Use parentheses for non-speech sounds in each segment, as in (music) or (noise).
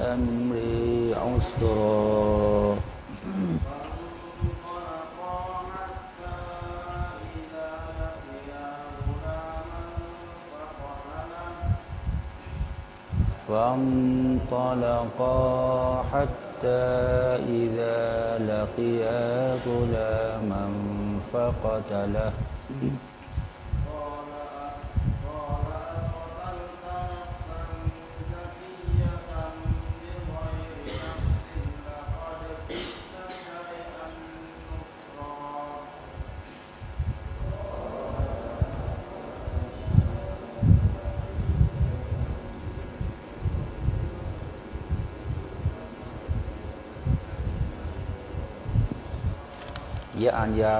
أمري عسرا. فانطلقا حتى إذا لقيا غلاما فقتله. ya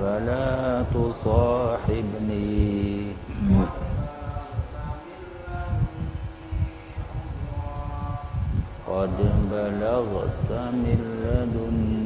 فلا تصاحبني. قد بلغت من لدني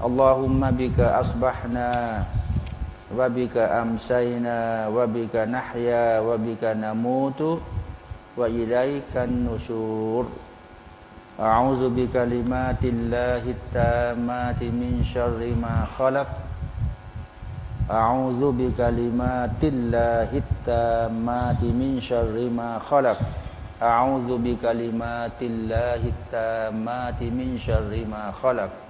اللهم بك أصبحنا وبك أمسينا وبك نحيا وبك نموت وإليك النشور. أعوذ بكلمات الله التامات من شر ما خلق. أعوذ بكلمات الله التامات من شر ما خلق. أعوذ بكلمات الله التامات من شر ما خلق.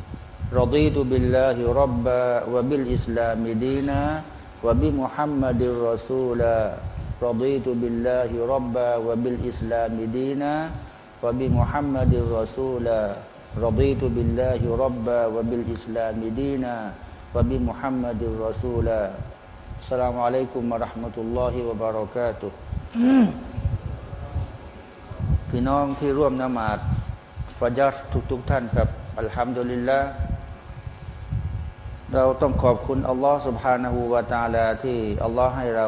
رضيت بالله ربا وبالإسلام دينا وبمحمد رسولا رضيت بالله ربا وبالإسلام دينا وبمحمد رسولا رضيت بالله ربا وبالإسلام دينا وبمحمد رسولا السلام عليكم ورحمة الله وبركاته (coughs) พี่น้องที่ร่วมนมาดฟ ฟาจัดทุกทุกท่านครับ อัลฮัมดุลิลละ เราต้องขอบคุณอัลลอฮ์สุบฮานาหูวาตาลาที่อัลลอฮ์ให้เรา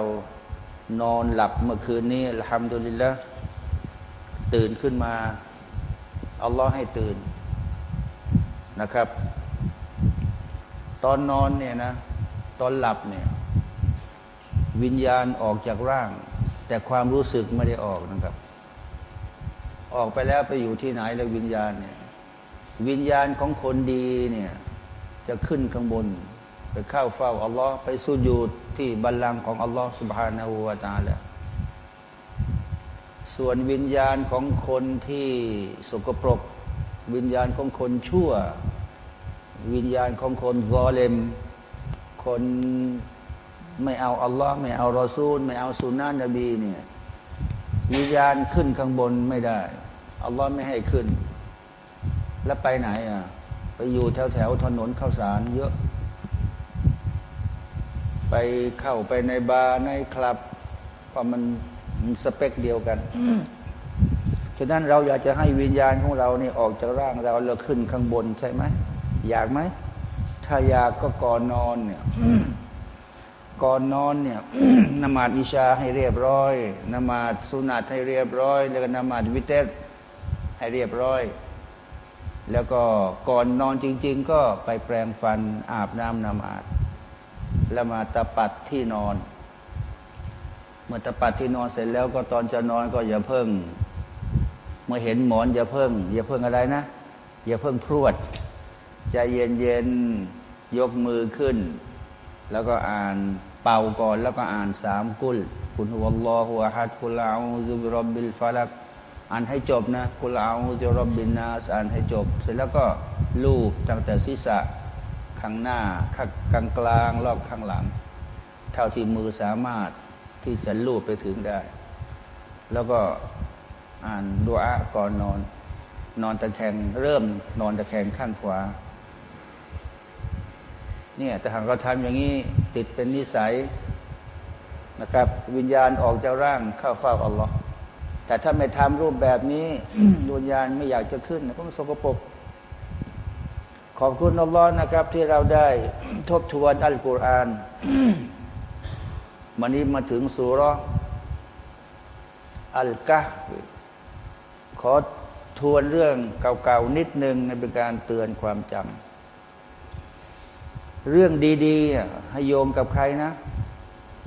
นอนหลับเมื่อคืนนี้ละฮัมดุลิลละตื่นขึ้นมาอัลลอฮ์ให้ตื่นนะครับ ตอนนอนเนี่ยนะ ตอนหลับเนี่ย วิญญาณออกจากร่าง แต่ความรู้สึกไม่ได้ออกนะครับ ออกไปแล้วไปอยู่ที่ไหนแล้ววิญญาณเนี่ย วิญญาณของคนดีเนี่ย จะขึ้นข้างบน ไปเข้าเฝ้าอัลลอฮ์ไปสุญูดที่บัลลังก์ของอัลลอฮ์สุบฮานาอูวาตาแล้วส่วนวิญญาณของคนที่สกปรก วิญญาณของคนชั่ว วิญญาณของคนซอเลม คนไม่เอาอัลลอฮ์ไม่เอารอซูล ไม่เอาสุนานะนบีเนี่ยวิญญาณขึ้นข้างบนไม่ได้อัลลอฮ์ไม่ให้ขึ้น แล้วไปไหนอะ ไปอยู่แถวแถวถนนข้าวสารเยอะ ไปเข้าไปในบาร์ในคลับเพราะมันสเปคเดียวกันฉะนั้นเราอยากจะให้วิญญาณของเราเนี่ออกจากร่างเราเราขึ้นข้างบนใช่ไหมอยากไหมถ้าอยากก็ก่อนนอนเนี่ยก่อนนอนเนี่ยนมาดอิชาให้เรียบร้อยนมาดสุนัตให้เรียบร้อย แล้วก็นมาดวิเตสให้เรียบร้อย แล้วก็ก่อนนอนจริง ๆ ก็ไปแปรงฟันอาบน้ำนมาดแล้วมาตะปัดที่นอน เมื่อตะปัดที่นอนเสร็จแล้วก็ตอนจะนอนก็อย่าเพิ่ง เมื่อเห็นหมอนอย่าเพิ่ง อย่าเพิ่งอะไรนะ อย่าเพิ่งพรวดใจเย็นๆยกมือขึ้น แล้วก็อ่านเป่าก่อนแล้วก็อ่านสามกุลคุณฮุวัลลอฮุอะฮัดกุลาอูซุบิรบบิลฟาลัก อ่านให้จบนะกุลาอูซุรับบินนาสอ่านให้จบ เสร็จแล้วก็ลูบตั้งแต่ศีรษะข้างหน้าข้างกลางกลางรอบข้างหลัง เท่าที่มือสามารถที่จะลูบไปถึงได้ แล้วก็อ่านดูอาก่อนนอน นอนตะแคงเริ่มนอนตะแคงข้างขวาเนี่ยแต่หากเราทำอย่างนี้ติดเป็นนิสัยนะครับ วิญญาณออกจากร่างเข้าเฝ้าอัลลอฮ์ แต่ถ้าไม่ทำรูปแบบนี้วิญญาณไม่อยากจะขึ้นเพราะมันสกปรกขอบคุณอัลลอฮ์นะครับ ที่เราได้ทบทวนอัลกุรอานวันนี้มาถึงสุรอัลกะขอทวนเรื่องเก่าๆนิดนึงในเป็นการเตือนความจำเรื่องดี ๆ ให้โยงกับใครนะ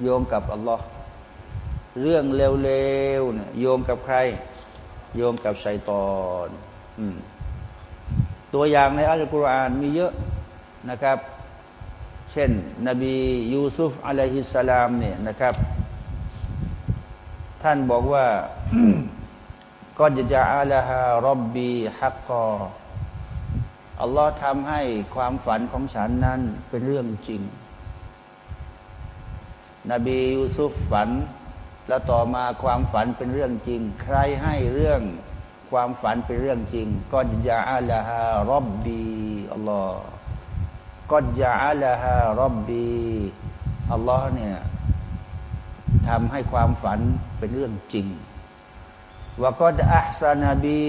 โยงกับอัลลอฮ์ เรื่องเลวๆเนี่ยโยงกับใคร โยงกับชัยตอนตัวอย่างในอัลกุรอานมีเยอะนะครับ เช่น นบียูซุฟอะลัยฮิสสลามเนี่ยนะครับ ท่านบอกว่าก็จะจะอาลาฮารับบีฮักกออัลลอฮ์ทำให้ความฝันของฉันนั้นเป็นเรื่องจริง นบียูซุฟฝัน แล้วต่อมาความฝันเป็นเรื่องจริง ใครให้เรื่องความฝันเป็นเรื่องจริงก็จะอาลาฮารอบบีอัลลอฮ์ก็จะอาลาฮารอบบีอัลลอฮ์เนี่ยทำให้ความฝันเป็นเรื่องจริงว่าก็อัลซานาบี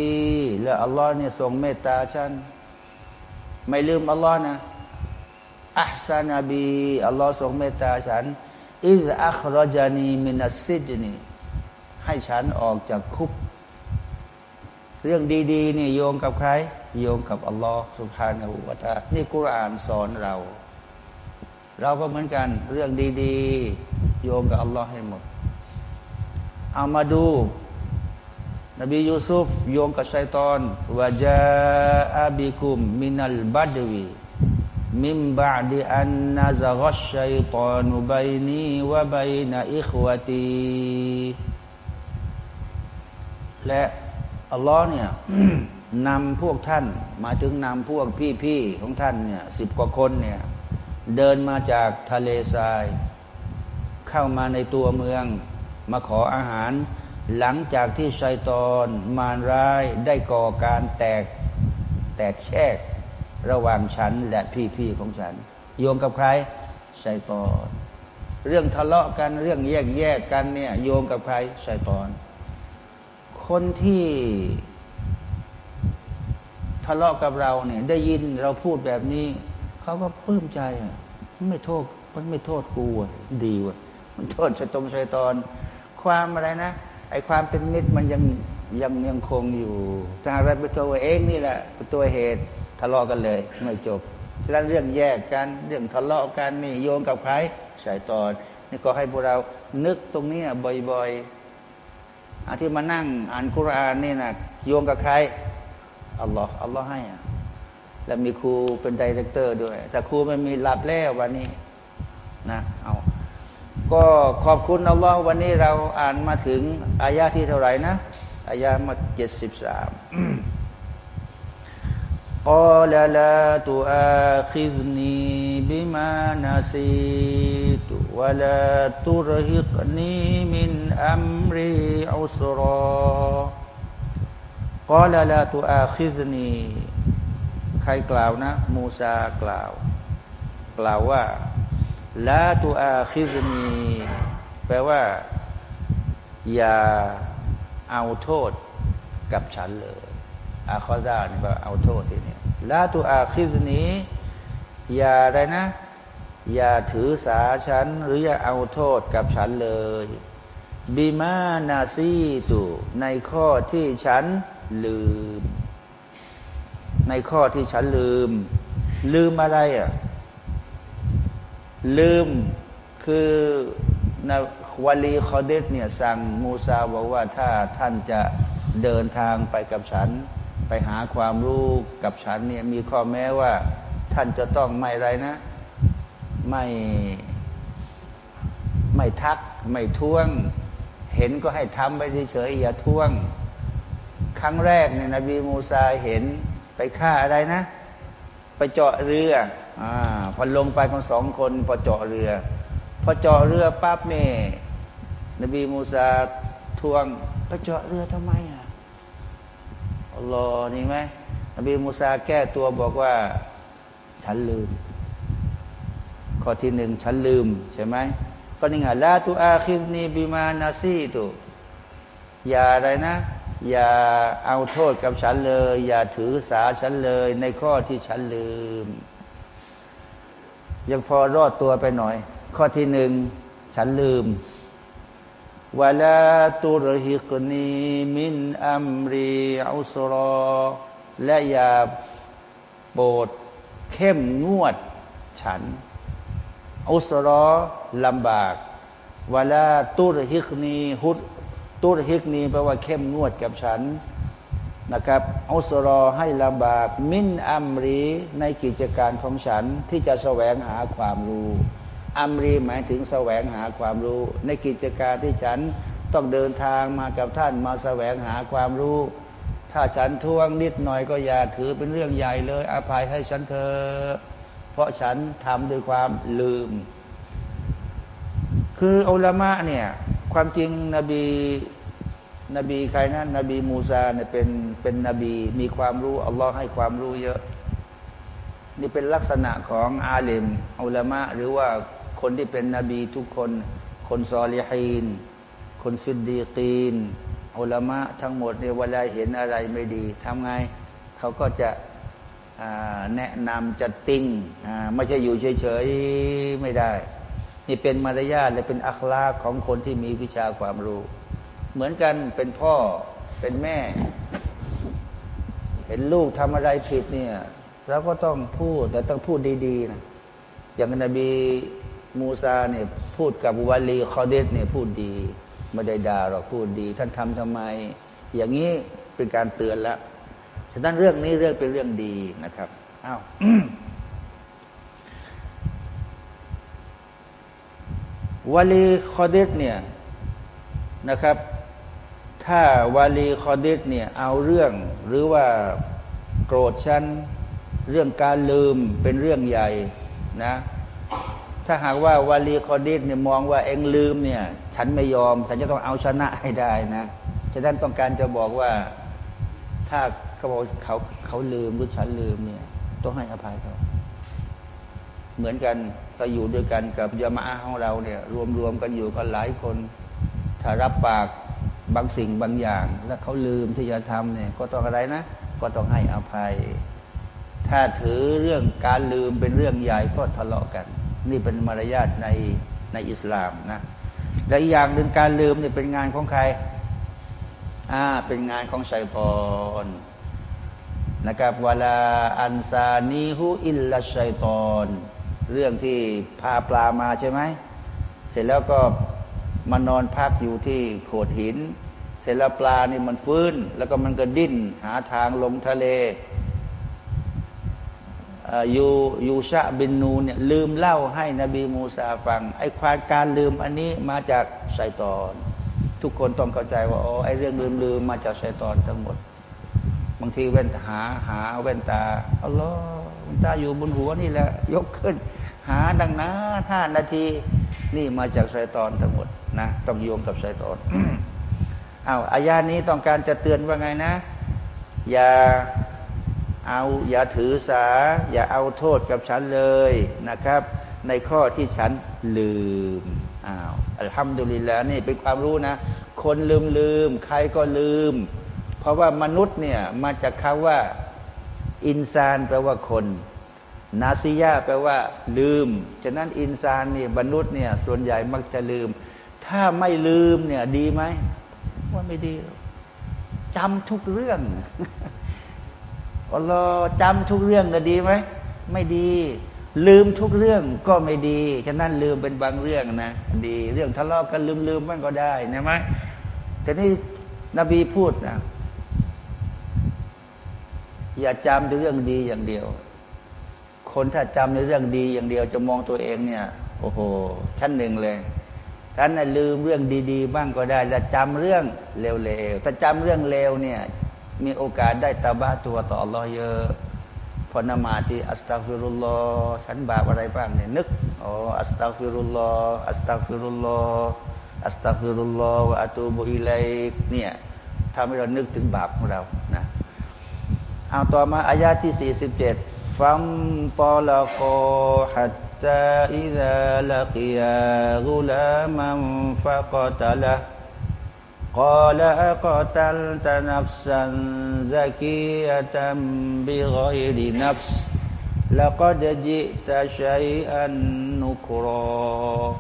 และอัลลอฮ์เนี่ยทรงเมตตาฉันไม่ลืมอัลลอฮ์นะอัลซานบีอัลลอฮ์ทรงเมตตาฉัน อิสอัครจานีมินัสซิดนีให้ฉันออกจากคุก เรื่องดีๆนี่โยงกับใคร โยงกับอัลลอฮ์สุภาณหูวาตานี่กุรานสอนเรา เราก็เหมือนกัน เรื่องดีๆ โยงกับอัลลอฮ์ให้หมด เอามาดู นบียูซุฟโยงกับชัยตอนวาจาอาบิคุมมินัลบัดวี มิมบาดีอันนาซากชัยตอนุบัยนีวะบัยนาอิขวตีและอัลลอฮ์เนี่ยนำพวกท่าน มาถึงนำพวกพี่ๆของท่านเนี่ยสิบกว่าคนเนี่ยเดินมาจากทะเลทราย เข้ามาในตัวเมือง มาขออาหาร หลังจากที่ชัยตอนมารร้ายได้ก่อการแตกแตกแชก ระหว่างฉันและพี่ๆของฉัน โยงกับใครชัยตอนเรื่องทะเลาะกันเรื่องแยกแยกกันเนี่ย โยงกับใครชัยตอน คนที่ทะเลาะกับเราเนี่ย ได้ยินเราพูดแบบนี้ เขาก็ปลื้มใจอะไม่โทษมันไม่โทษกูอะดีว่ะมันโทษชะตมชัยตอน ความอะไรนะไอความเป็นมิตรมันยังยังยังคงอยู่ถ้าเราเป็นตัวเองนี่แหละเป็นตัวเหตุ ทะเลาะกันเลย ไม่จบแล้วเรื่องแยกกันเรื่องทะเลาะกันนี่โยงกับใครชัยตอนนี่ก็ให้พวกเรานึกตรงนี้บ่อยๆอาที่มานั่งอ่านคุรานนี่นะโยงกับใครอัลลอฮ์อัลลอฮ์ให้อะแล้วมีครูเป็นดีเรคเตอร์ด้วย แต่ครูไม่มีหลับแล้ววันนี้นะเอาก็ขอบคุณอัลลอฮ์วันนี้เราอ่านมาถึงอายาที่เท่าไหร่นะอายามาเจ็ดสิบสาม قال لا تؤاخذني بما نسيت ولا ترهقني من أمري عسرا قال لا تؤاخذني ใครกล่าวนะ มูซากล่าว กล่าวว่าลาตูอาคิซนีแปลว่า อย่าเอาโทษกับฉันเลย อาคอซาเนี่ยก็เอาโทษทีนี้ลาตูอาคิซนี้อย่าอะไรนะ อย่าถือสาฉัน หรืออย่าเอาโทษกับฉันเลยบิมานาซีตูในข้อที่ฉันลืม ในข้อที่ฉันลืม ลืมอะไรอะ ลืมคือนะวลีคอเดสเนี่ยสั่งมูซาบอกว่าถ้าท่านจะเดินทางไปกับฉัน ไปหาความรู้กับฉันเนี่ยมีข้อแม้ว่า ท่านจะต้องไม่ไรนะ ไม่ไม่ทัก ไม่ท้วง เห็นก็ให้ทำไปเฉยๆอย่าท้วง ครั้งแรกเนี่ยนบีมูซาเห็นไปฆ่าอะไรนะ ไปเจาะเรืออ่าพอลงไปกันสองคนพอเจาะเรือ พอเจาะเรือปั๊บเม่นบีมูซาทวงไปเจาะเรือทำไมอะ อัลลอฮ์นี่ไหมนบีมูซาแก้ตัวบอกว่า ฉันลืม ข้อที่หนึ่งฉันลืม ใช่ไหมก็นี่ไงลาตูอาคินีบิมานาซีตุอย่าอะไรนะ อย่าเอาโทษกับฉันเลย อย่าถือสาฉันเลย ในข้อที่ฉันลืม ยังพอรอดตัวไปหน่อย ข้อที่หนึ่งฉันลืม วลาตุรหิกนีมินอัมรีอุสรอ และอย่าโปรดเข้มงวดฉัน อุสรอลำบากวลาตุรหิกนีฮุดตุรหิกนีแปลว่าเข้มงวดกับฉันนะครับอุสรอให้ลำบาก มินอัมรีในกิจการของฉันที่จะแสวงหาความรู้ อัมรีหมายถึงแสวงหาความรู้ ในกิจการที่ฉันต้องเดินทางมากับท่านมาแสวงหาความรู้ ถ้าฉันทวงนิดหน่อยก็อย่าถือเป็นเรื่องใหญ่เลย อภัยให้ฉันเธอเพราะฉันทำด้วยความลืม คืออัลมะเนี่ยความจริงนบีนบีใครนะนบีมูซาเนี่ยเป็นเป็นนบีมีความรู้อัลลอฮ์ให้ความรู้เยอะ นี่เป็นลักษณะของอาเลมอัลมะหรือว่า คนที่เป็นนบีทุกคน คนซอลิฮีน คนซิดดีกีนอุลามะทั้งหมดเนี่ยเวลาเห็นอะไรไม่ดีทำไง เขาก็จะแนะนำจะติ้งไม่ใช่อยู่เฉยๆ ไม่ได้ นี่เป็นมารยาทและเป็นอัคลาของคนที่มีวิชาความรู้ เหมือนกันเป็นพ่อเป็นแม่ เห็นลูกทำอะไรผิดเนี่ยเราก็ต้องพูดแต่ต้องพูดดีๆนะอย่างนบี มูซาเนี่ยพูดกับวาลีคอเดสเนี่ยพูดดี ไม่ได้ด่าหรอกพูดดี ท่านทำทำไม อย่างนี้เป็นการเตือนล้วฉะนั้นเรื่องนี้เรื่องเป็นเรื่องดีนะครับอ้าววาลีคอเดสเนี่ยนะครับ ถ้าวาลีคอเดสเนี่ยเอาเรื่องหรือว่าโกรธฉันเรื่องการลืมเป็นเรื่องใหญ่นะ ถ้าหากว่าวาลีคอดิสเนี่ยมองว่าเองลืมเนี่ย ฉันไม่ยอม ฉันจะต้องเอาชนะให้ได้นะฉะนั้นต้องการจะบอกว่าถ้าเขาบอกเขาเขาลืมหรือฉันลืมเนี่ย ต้องให้อภัยเขาเหมือนกันก็อยู่ด้วยกันกับยามาของเราเนี่ยรวมๆกันอยู่กันหลายคน ถ้ารับปากบางสิ่งบางอย่าง แล้วเขาลืมที่จะทำเนี่ยก็ต้องอะไรนะ ก็ต้องให้อภัย ถ้าถือเรื่องการลืมเป็นเรื่องใหญ่ก็ทะเลาะกัน นี่เป็นมารยาทในในอิสลามนะและอีกอย่างหนึ่งการลืมเนี่ยเป็นงานของใครอ่าเป็นงานของชัยตอนนะครับเวลาอันซานีฮูอิลลัชัยตอน เรื่องที่พาปลามาใช่ไหมเสร็จแล้วก็มานอนพักอยู่ที่โขดหิน เสร็จแล้วปลานี่มันฟื้น แล้วก็มันก็ดิ้น หาทางลงทะเล ยูยูชะบินนูเนี่ยลืมเล่าให้นบีมูซาฟังไอ้ความการลืมอันนี้มาจากไซตอน ทุกคนต้องเข้าใจว่าอ๋อไอ้เรื่องลืมลืมมาจากไซตอนทั้งหมด บางทีเว้นหาหาเว้นตาอัลลอฮ์ตาอยู่บนหัวนี่แหละ ยกขึ้น หาดังนั้นห้านาที นี่มาจากไซตอนทั้งหมดนะต้องโยงกับไซตอนอ้าวอายานี้ต้องการจะเตือนว่าไงนะ อย่า เอาอย่าถือสา อย่าเอาโทษกับฉันเลยนะครับ ในข้อที่ฉันลืมอ้าวอัลฮัมดุลิลละนี่เป็นความรู้นะ คนลืมลืม ใครก็ลืม เพราะว่ามนุษย์เนี่ยมาจากคาว่า อินซานแปลว่าคน นาซียาแปลว่าลืม ฉะนั้นอินซานเนี่ยมนุษย์เนี่ยส่วนใหญ่มักจะลืม ถ้าไม่ลืมเนี่ยดีไหมว่าไม่ดีจำทุกเรื่อง อัลลอฮ์จำทุกเรื่องก็ดีไหมไม่ดี ลืมทุกเรื่องก็ไม่ดีฉะนั้นลืมเป็นบางเรื่องนะดีเรื่องทะเลาะกันลืมลืมมันก็ได้นะไหมแต่นี่นบีพูดนะอย่าจำในเรื่องดีอย่างเดียว คนถ้าจำในเรื่องดีอย่างเดียว จะมองตัวเองเนี่ย โอ้โห ชั้นหนึ่งเลยท่านลืมเรื่องดี ๆ บ้างก็ได้แต่จำเรื่องเลวๆถ้าจำเรื่องเลวเนี่ย มีโอกาสได้ตาบ้าตัวต่ออัลลอฮ์เยอะพอนมาที่อัสตัฟิรุลลอฮ์ฉันบาปอะไรบ้างเนี่ยนึกอ๋ออัสตัฟิรุลลอฮ์อัสตัฟิรุลลอฮ์อัสตัฟิรุลลอฮ์วะอัตูบุอิเลเนี่ยทำให้เรานึกถึงบาปของเรานะเอาต่อมาอายาที่สี่สิบเจ็ดฟัมปอลโกฮัตตาอิซาลกิยากุลามันฟะกตละ قال أقتلت نفسا زكية بغير نفس لقد جئت شيئا نكرا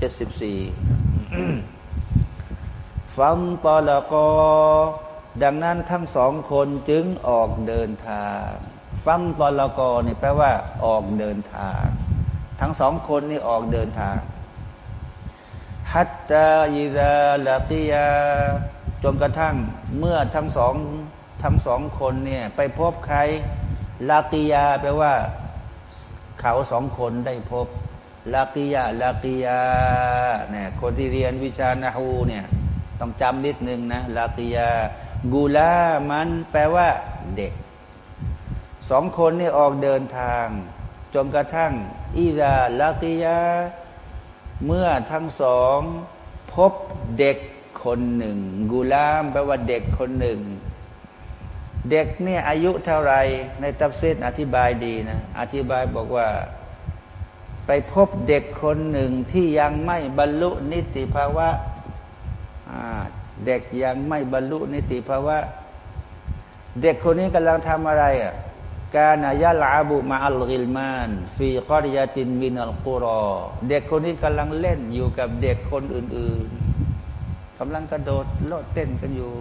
74ฟัมตอละกอดังนั้นทั้งสองคนจึงออกเดินทางฟัมตอละกอนี่แปลว่าออกเดินทาง ทั้งสองคนนี่ออกเดินทาง ฮัตตาอิดาลาติยา จนกระทั่งเมื่อทั้งสองทั้งสองคนเนี่ยไปพบใครลาติยาแปลว่า เขาสองคนได้พบลาติยาลาติยาเนี่ยคนที่เรียนวิชานาฮูเนี่ยต้องจำนิดนึงนะลาติยากูลามันแปลว่า เด็กสองคนนี่ออกเดินทาง จนกระทั่งอิดาลาติยา เมื่อทั้งสองพบเด็กคนหนึ่ง กุลามแปลว่าเด็กคนหนึ่ง เด็กเนี่ยอายุเท่าไรในตัฟซีดอธิบายดีนะอธิบายบอกว่า ไปพบเด็กคนหนึ่งที่ยังไม่บรรลุนิติภาวะเด็กยังไม่บรรลุนิติภาวะ เด็กคนนี้กำลังทำอะไรอะ كان يلعب مع الغلمان في قرية من القرى เด็กคนนี้กำลังเล่นอยู่กับเด็กคนอื่น ๆกำลังกระโดดโลดเต้นกันอยู่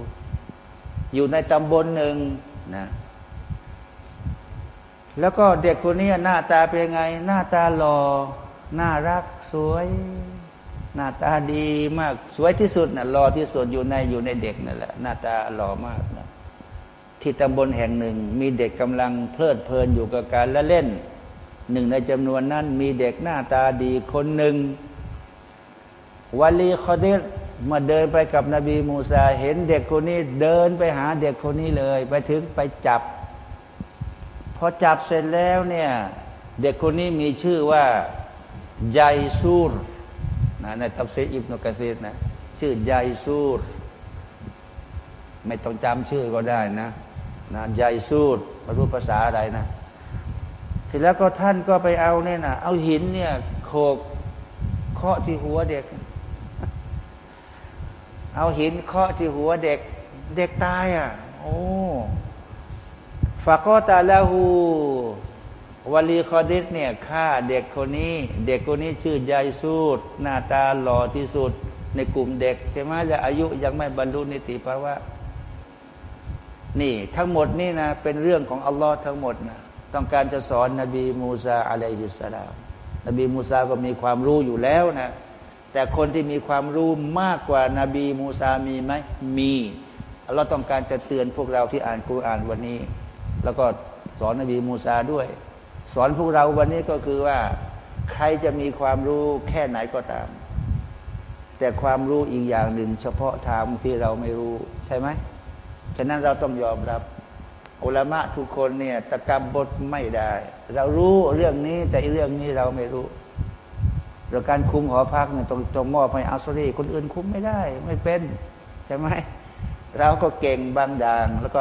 อยู่ในตำบลหนึ่งนะแล้วก็เด็กคนนี้หน้าตาเป็นไง หน้าตาหล่อน่ารักสวย หน้าตาดีมาก สวยที่สุดน่ะหล่อที่สุดอยู่ในอยู่ในเด็กนั่นแหละ หน้าตาหล่อมากนะ ที่ตำบลแห่งหนึ่ง มีเด็กกำลังเพลิดเพลินอยู่กับการละเล่น หนึ่งในจำนวนนั้นมีเด็กหน้าตาดีคนหนึ่งวาลีคอเดสมาเดินไปกับนบีมูซาเห็นเด็กคนนี้เดินไปหาเด็กคนนี้เลย ไปถึงไปจับ พอจับเสร็จแล้วเนี่ย เด็กคนนี้มีชื่อว่าไยซูรนะในตับเซอิบนุกะซีดนะ ชื่อไยซูร ไม่ต้องจำชื่อก็ได้นะ นะใหญ่สูดมารู้ภาษาอะไรนะทีแล้วก็ท่านก็ไปเอาเนี่ยนะเอาหินเนี่ยโขกเคาะที่หัวเด็ก เอาหินเคาะที่หัวเด็ก เด็กตายอะโอ้โอ้ฟากอตาลาหูวลีคอดิสเนี่ยฆ่าเด็กคนนี้ เด็กคนนี้ชื่อยายสูดหน้าตาหล่อที่สุด ในกลุ่มเด็กใช่ไหมจะอายุยังไม่บรรลุนิติภาวะ นี่ทั้งหมดนี่นะเป็นเรื่องของอัลลอฮ์ทั้งหมดนะต้องการจะสอนนบีมูซาอะลัยฮิสสลามนบีมูซาก็มีความรู้อยู่แล้วนะแต่คนที่มีความรู้มากกว่านาบีมูซามีไหมมีอัลลอฮ์ต้องการจะเตือนพวกเราที่อ่านกุรอานวันนี้ แล้วก็สอนนบีมูซาด้วย สอนพวกเราวันนี้ก็คือว่า ใครจะมีความรู้แค่ไหนก็ตาม แต่ความรู้อีกอย่างหนึ่ง เฉพาะทางที่เราไม่รู้ใช่ไหม ฉะนั้นเราต้องยอมรับอุลามะทุกคนเนี่ยตะกบบทไม่ได้ เรารู้เรื่องนี้แต่เรื่องนี้เราไม่รู้เรื่องการคุมหอพักเนี่ยต้องต้องมอบให้อัสรีคนอื่นคุมไม่ได้ ไม่เป็นใช่ไหมเราก็เก่งบางด่าง แล้วก็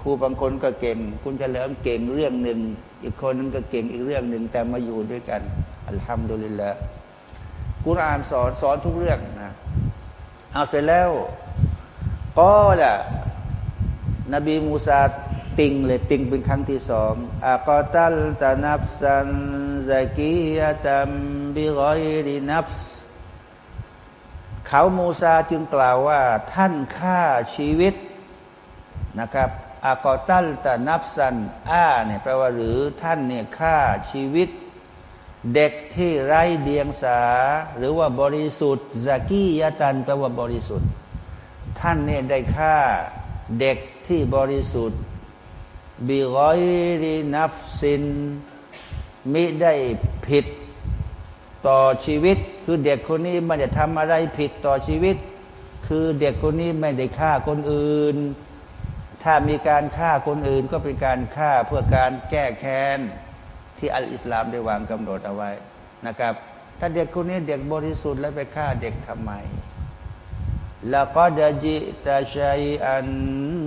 ครูบางคนก็เก่ง คุณเฉลิมเก่งเรื่องหนึ่ง อีกคนนึงก็เก่งอีกเรื่องหนึ่งแต่มาอยู่ด้วยกัน อัลฮัมดุลิลละกุรอานสอนสอนทุกเรื่องนะเอาเสร็จแล้วก็ละ นบีมูซาติงเลยติงเป็นครั้งที่สองอากอตัลตานับสันซากียะตัมบิรอยรินับเขามูซาจึงกล่าวว่า ท่านฆ่าชีวิตนะครับอากอตัลตานับสันอาเนี่ยแปลว่าหรือท่านเนี่ยฆ่าชีวิต เด็กที่ไร้เดียงสา หรือว่าบริสุทธิ์ซากียะตันแปลว่าบริสุทธิ์ ท่านเนี่ยได้ฆ่าเด็ก ที่บริสุทธิ์บิรอยรินับสินมิได้ผิดต่อชีวิต คือเด็กคนนี้ไม่ได้ทำอะไรผิดต่อชีวิต คือเด็กคนนี้ไม่ได้ฆ่าคนอื่น ถ้ามีการฆ่าคนอื่นก็เป็นการฆ่าเพื่อการแก้แค้นที่อัลอิสลามได้วางกำหนดเอาไว้นะครับ ถ้าเด็กคนนี้เด็กบริสุทธิ์แล้วไปฆ่าเด็กทำไม แล้วก็จะจิตาชัยอัน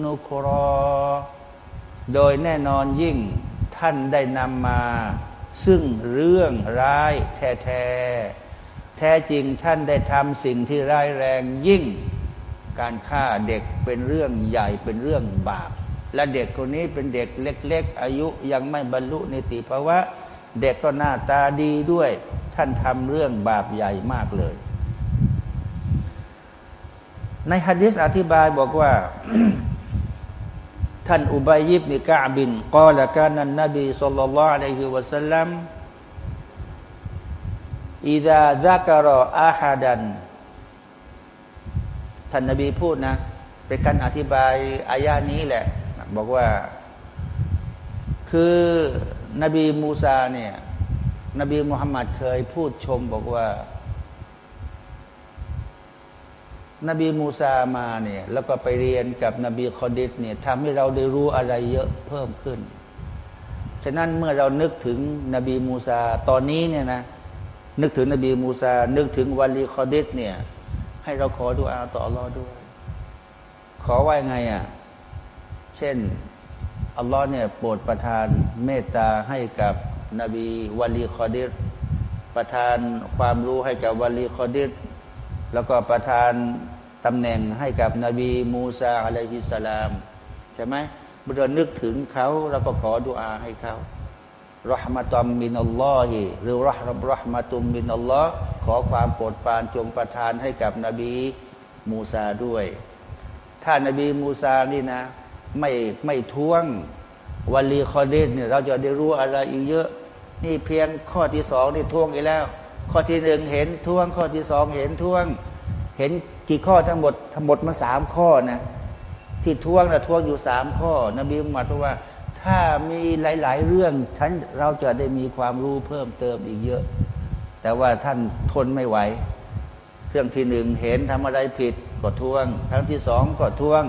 นุครอ โดยแน่นอนยิ่งท่านได้นำมา ซึ่งเรื่องร้ายแท้แท้แท้จริงท่านได้ทำสิ่งที่ร้ายแรงยิ่ง การฆ่าเด็กเป็นเรื่องใหญ่เป็นเรื่องบาป และเด็กคนนี้เป็นเด็กเล็ก ๆ อายุยังไม่บรรลุนิติภาวะ เด็กก็หน้าตาดีด้วย ท่านทำเรื่องบาปใหญ่มากเลย ในฮะดิษอธิบายบอกว่า ท่านอุบัยยิบมิกาบินกอละกานันนบีสุลลัลลอฮุอะลัยฮิวะสัลลัมอิดาซักรออาฮัดัน ท่านนบีพูดนะ เป็นการอธิบายอายานี้แหละ บอกว่า คือนบีมูซาเนี่ย นบีมุฮัมมัดเคยพูดชมบอกว่า นบีมูซามาเนี่ยแล้วก็ไปเรียนกับนบีคอดิรเนี่ยทำให้เราได้รู้อะไรเยอะเพิ่มขึ้น ฉะนั้นเมื่อเรานึกถึงนบีมูซาตอนนี้เนี่ยนะนึกถึงนบีมูซา นึกถึงวลีคอดิรเนี่ย ให้เราขอดุอาต่ออัลลอฮ์ด้วย ขอว่าไงอะ เช่นอัลลอฮ์เนี่ยโปรดประทานเมตตาให้กับนบีวลีคอดิรประทานความรู้ให้กับวลีคอดิส แล้วก็ประทานตำแหน่งให้กับนบีมูซาอะลัยฮิสสลามใช่ไหมเมื่อเรานึกถึงเขาเราก็ขอดุอาให้เขารหมะตุมมินัลลอฮิหรือรหรหมะตุมมินัลลอฮ์ขอความโปรดปรานจงประทานให้กับนบีมูซาด้วย ถ้านบีมูซานี่นะ ไม่ไม่ท้วงวลีคอเดนเนี่ยเราจะได้รู้อะไรอีกเยอะ นี่เพียงข้อที่สองนี่ท้วงอีกแล้ว ข้อที่หนึ่งเห็นท่วง ข้อที่สองเห็นท่วง เห็นกี่ข้อทั้งหมดทั้งหมดมาสามข้อนะที่ท่วงนะท่วงอยู่สามข้อ นบีมุฮัมมัดบอกว่า ถ้ามีหลาย ๆ เรื่องท่านเราจะได้มีความรู้เพิ่มเติมอีกเยอะ แต่ว่าท่านทนไม่ไหวเรื่องที่หนึ่งเห็นทำอะไรผิดก็ท่วง ครั้งที่สองก็ท่วง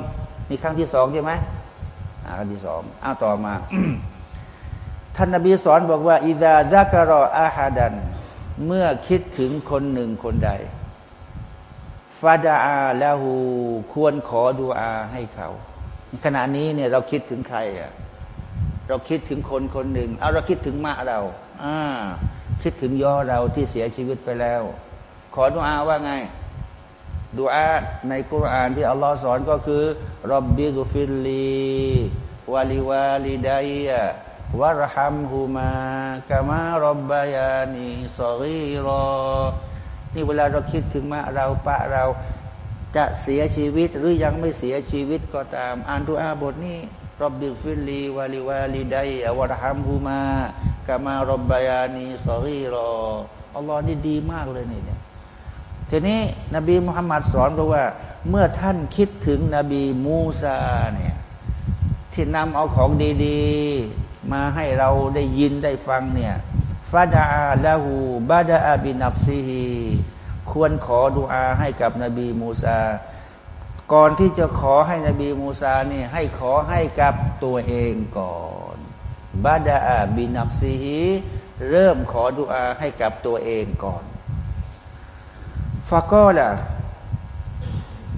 นี่ครั้งที่สองใช่ไหมครั้งที่สองอ้าวต่อมา ท่านนบีสอนบอกว่าอิดาดักรออาฮาดัน เมื่อคิดถึงคนหนึ่งคนใดฟาดาอาแล้วหูควรขอดูอาให้เขา ขณะนี้เนี่ยเราคิดถึงใครอะเราคิดถึงคนคนหนึ่งเอาเราคิดถึงมะเรา อ่า คิดถึงย่อเราที่เสียชีวิตไปแล้ว ขอดูอาว่าไงดุอาในกุรอานที่อัลลอฮ์สอนก็คือرب اغفر لي ولوالدي وارحمهما كما ربياني صغيرا นี่เวลาเราคิดถึงมาเราปะเราจะเสียชีวิตหรือยังไม่เสียชีวิตก็ตาม อ่านดูอาบทนี้รบบิฟิลลีวาลิวาลิดัยะวะรฮัมฮูมากามารบบายานีสอรีรออัลลอฮ์นี่ดีมากเลยนี่เนี่ยทีนี้นบีมุฮัมมัดสอนบอกว่า เมื่อท่านคิดถึงนบีมูซาเนี่ยที่นำเอาของดี ๆ มาให้เราได้ยินได้ฟังเนี่ยฟาดาละหูบาดาบินับซีฮีควรขอดุอาให้กับนบีมูซา ก่อนที่จะขอให้นบีมูซานี่ให้ขอให้กับตัวเองก่อนบาดาบินับซีฮีเริ่มขอดุอาให้กับตัวเองก่อนฟาก็ล่ะ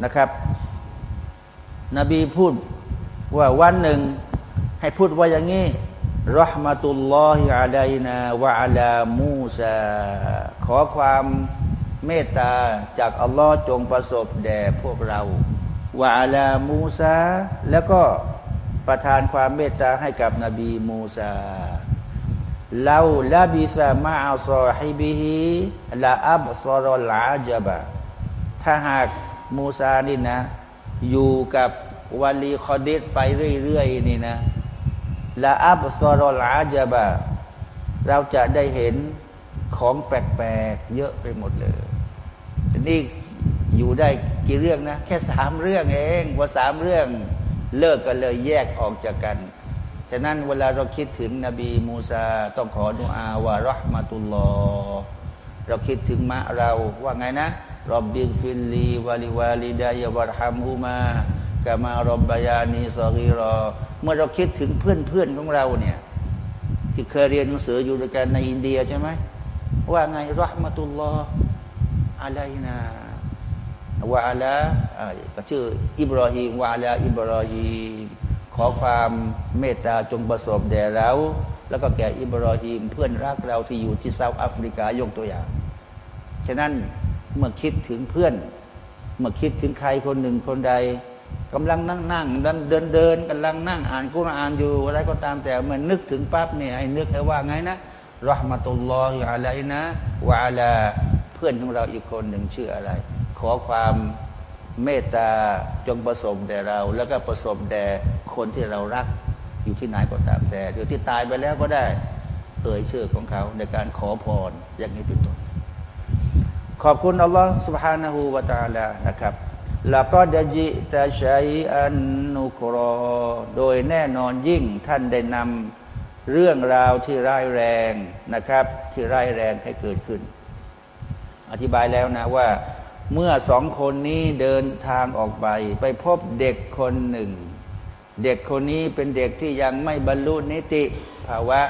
นะครับ นบีพูดว่าวันหนึ่งให้พูดว่าอย่างนี้ รหมตุลลอฮิอะลัยนาวะอะลามูซาขอความเมตตาจากอัลลอฮ์จงประสบแด่พวกเราوعلى موسى แล้วก็ประทานความเมตตาให้กับนบีมูซาلو لبث مع صاحبه لأبصر العجب ถ้าหากมูซานี่นะ อยู่กับวาลีคอดิรไปเรื่อยๆนี่นะ لأبصر العجب เราจะได้เห็นของแปลกๆเยอะไปหมดเลยนี่อยู่ได้กี่เรื่องนะ แค่สามเรื่องเองว่าสามเรื่องเลิกกันเลยแยกออกจากกัน ฉะนั้นเวลาเราคิดถึงนบีมูซาต้องขอดุอาว่า رحمة الله เราคิดถึงมะเราว่าไงนะرب اغفر لي ولوالدي وارحمهما كما ربياني صغيرا เมื่อเราคิดถึงเพื่อนเพื่อนของเราเนี่ย ที่เคยเรียนหนังสืออยู่ด้วยกันในอินเดียใช่ไหมว่าไงรหมาตุลลอฮ์อะไรนะว่าอะไรก็ชื่ออิบรอฮีมว่าอะไรอิบรอฮีมขอความเมตตาจงประสบแด่เราแล้วก็แก่อิบรอฮีมเพื่อนรักเราที่อยู่ที่เซาท์แอฟริกายกตัวอย่าง ฉะนั้นเมื่อคิดถึงเพื่อน เมื่อคิดถึงใครคนหนึ่งคนใด กำลังนั่งนั่งเดินเดินเดินกำลังนั่งอ่านกุรอานอยู่อะไรก็ตามแต่เมื่อนึกถึงปั๊บเนี่ยไอ้นึกไอ้ว่าไงนะรหมตุลลอฮิอะไรนะวะลาเพื่อนของเราอีกคนหนึ่งชื่ออะไร ขอความเมตตาจงประสมแด่เรา แล้วก็ประสมแด่คนที่เรารัก อยู่ที่ไหนก็ตามแต่หรือที่ตายไปแล้วก็ได้เอ่ยชื่อของเขาในการขอพรอย่างนี้เป็นต้นขอบคุณอัลลอฮฺสุบฮานาหูวาตาลานะครับ ล้วก็ดจิตาชัยอันนุกรอ โดยแน่นอนยิ่งท่านได้นำเรื่องราวที่ร้ายแรงนะครับ ที่ร้ายแรงให้เกิดขึ้น อธิบายแล้วนะว่า เมื่อสองคนนี้เดินทางออกไป ไปพบเด็กคนหนึ่ง เด็กคนนี้เป็นเด็กที่ยังไม่บรรลุนิติภาวะ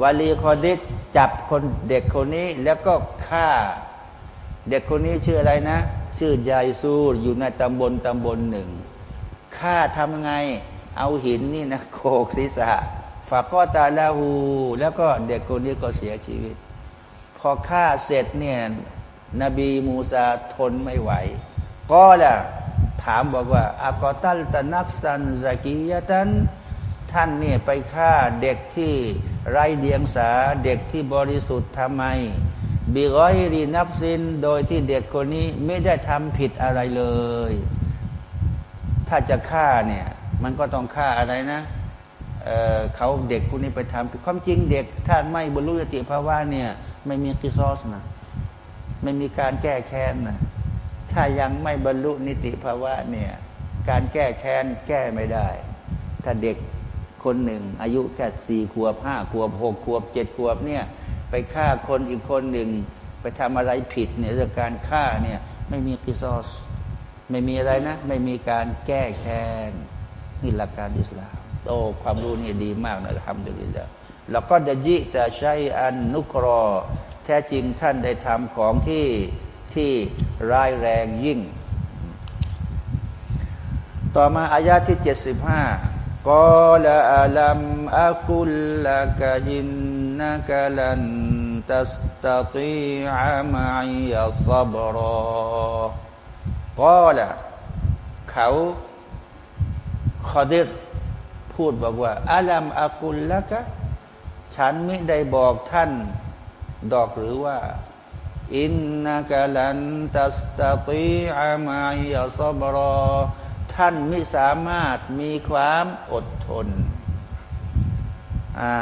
วาลีคอดิสจับคนเด็กคนนี้แล้วก็ฆ่า เด็กคนนี้ชื่ออะไรนะ ชื่อยายซูอยู่ในตำบลตำบลหนึ่งฆ่าทำไงเอาหินนี่นะโขกศีรษะฝากก็ตาลาหูแล้วก็เด็กคนนี้ก็เสียชีวิต พอฆ่าเสร็จเนี่ยนบีมูซาทนไม่ไหว ก็ละถามบอกว่าอากอตัลตนับสันสกียตันท่านเนี่ยไปฆ่าเด็กที่ไรเดียงสาเด็กที่บริสุทธิ์ทำไม บิร้อยรีนับสินโดยที่เด็กคนนี้ไม่ได้ทำผิดอะไรเลย ถ้าจะฆ่าเนี่ย มันก็ต้องฆ่าอะไรนะเเขาเด็กคนนี้ไปทำผิดความจริงเด็ก ถ้าไม่บรรลุยติภาวะเนี่ย ไม่มีกิซอสนะไม่มีการแก้แค้นนะถ้ายังไม่บรรลุนิติภาวะเนี่ย การแก้แค้นแก้ไม่ได้ ถ้าเด็กคนหนึ่ง อายุแค่สี่ขวบห้าขวบหกขวบเจ็ดขวบเนี่ย ไปฆ่าคนอีกคนหนึ่ง ไปทำอะไรผิดเนี่ยเรื่องการฆ่าเนี่ย ไม่มีกิซอส ไม่มีอะไรนะ ไม่มีการแก้แค้นนี่หลักการอิสลามโตความรู้นี่ดีมากนะทำดีแล้วแล้วก็จะยิจะใช้อันนุกรอ แท้จริงท่านได้ทำของที่ที่ร้ายแรงยิ่ง ต่อมาอายาที่เจ็ดสิบห้ากอลาอัลัมอักุลละกะอิน นักลันตัสตตีอามัยซับรอก็ล่ะเขาขอดิรพูดบอกว่าอาลัมอากุลละกะฉันไม่ได้บอกท่าน ดอกหรือว่า อินนักลันตัสตติอามาอิซบรอท่านไม่สามารถมีความอดทน อ่า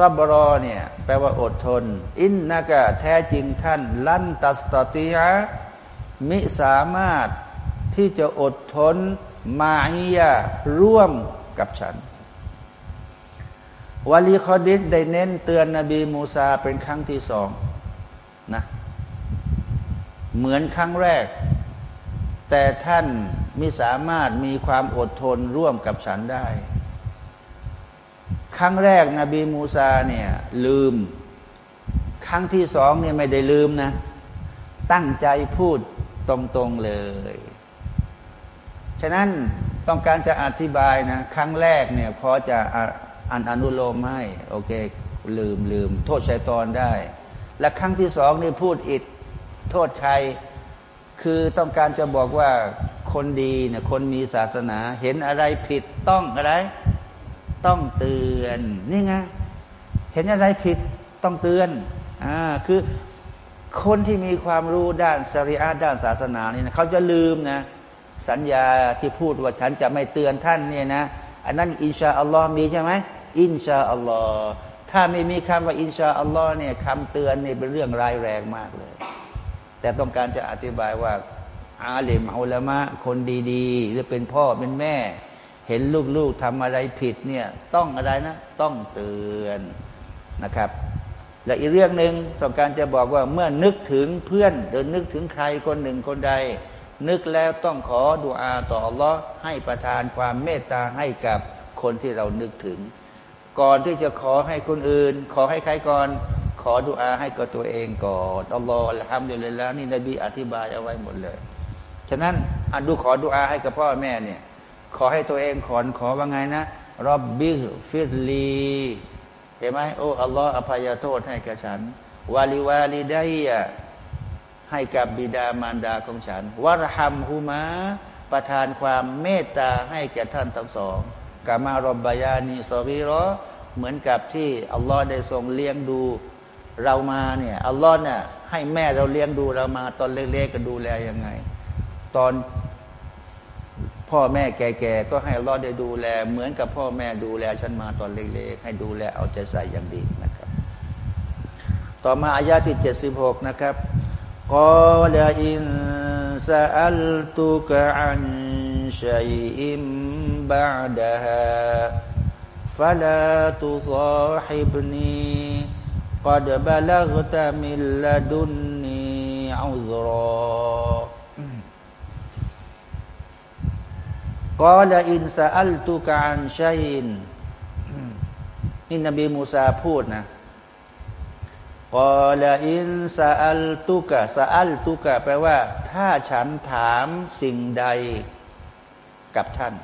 ซับรอเนี่ยแปลว่าอดทน อินนากะแท้จริงท่าน ลันตัสตติยะมิสามารถที่จะอดทนมาอิยาร่วมกับฉันวาลีคอดิษได้เน้นเตือนนบีมูซาเป็นครั้งที่สองนะเหมือนครั้งแรก แต่ท่านมิสามารถมีความอดทนร่วมกับฉันได้ ครั้งแรกนบีมูซาเนี่ยลืม ครั้งที่สองเนี่ยไม่ได้ลืมนะ ตั้งใจพูดตรงๆเลย ฉะนั้นต้องการจะอธิบายนะ ครั้งแรกเนี่ยพอจะอันอนุโลมให้โอเค ลืมลืม โทษชัยตอนได้ และครั้งที่สองนี่พูดอิดโทษใครคือต้องการจะบอกว่าคนดีเนี่ยคนมีศาสนา เห็นอะไรผิดต้องอะไร ต้องเตือนนี่ไงเห็นอะไรผิดต้องเตือนอ่าคือคนที่มีความรู้ด้านสริอาด้านศาสนานี่นะเขาจะลืมนะ สัญญาที่พูดว่าฉันจะไม่เตือนท่านเนี่ยนะอันนั้นอินชาอัลลอฮ์มีใช่ไหมอินชาอัลลอฮ์ถ้าไม่มีคำว่าอินชาอัลลอฮ์เนี่ยคำเตือนนี่เป็นเรื่องร้ายแรงมากเลย แต่ต้องการจะอธิบายว่าอาเลมอัลามะคนดี ๆ หรือเป็นพ่อเป็นแม่ เห็นลูกๆทำอะไรผิดเนี่ยต้องอะไรนะ ต้องเตือนนะครับ และอีกเรื่องหนึ่งต้องการจะบอกว่าเมื่อนึกถึงเพื่อนหรือนึกถึงใครคนหนึ่งคนใด นึกแล้วต้องขอดุอาต่ออัลลอฮ์ให้ประทานความเมตตาให้กับคนที่เรานึกถึง ก่อนที่จะขอให้คนอื่น ขอให้ใครก่อน ขอดุอาให้กับตัวเองก่อนอัลลอฮ์ทำอยู่เลยแล้วนี่นบีอธิบายเอาไว้หมดเลย ฉะนั้นอดูขอดุอาให้กับพ่อแม่เนี่ย ขอให้ตัวเองขอนขอว่าไงนะรอบบิฟิรลีเห็นไหมโอ้อัลลอฮ์อภัยโทษให้กับฉัน วาลิวาลิได้ให้กับบิดามารดาของฉันวรหัมฮุมาประทานความเมตตาให้แก่ท่านทั้งสองกามารบบายานีสอรีรอเหมือนกับที่อัลลอฮ์ได้ทรงเลี้ยงดูเรามาเนี่ยอัลลอฮ์เนี่ยให้แม่เราเลี้ยงดูเรามา ตอนเล็กๆก็ดูแลยังไง ตอน พ่อแม่แก่ๆก็ให้รอดได้ดูแล เหมือนกับพ่อแม่ดูแลฉันมาตอนเล็กๆให้ดูแลเอาใจใส่อย่างดีนะครับ ต่อมาอายาที่เจ็ดสิบหกนะครับقال إن سألتك عن شيء بعدها فلا تصاحبني قد بلغت من لدني عذرا قال إن سألتك عن شيءนี่นบีมูซาพูดนะقال إن سألتك سألتك แปลว่า ถ้าฉันถามสิ่งใดกับท่าน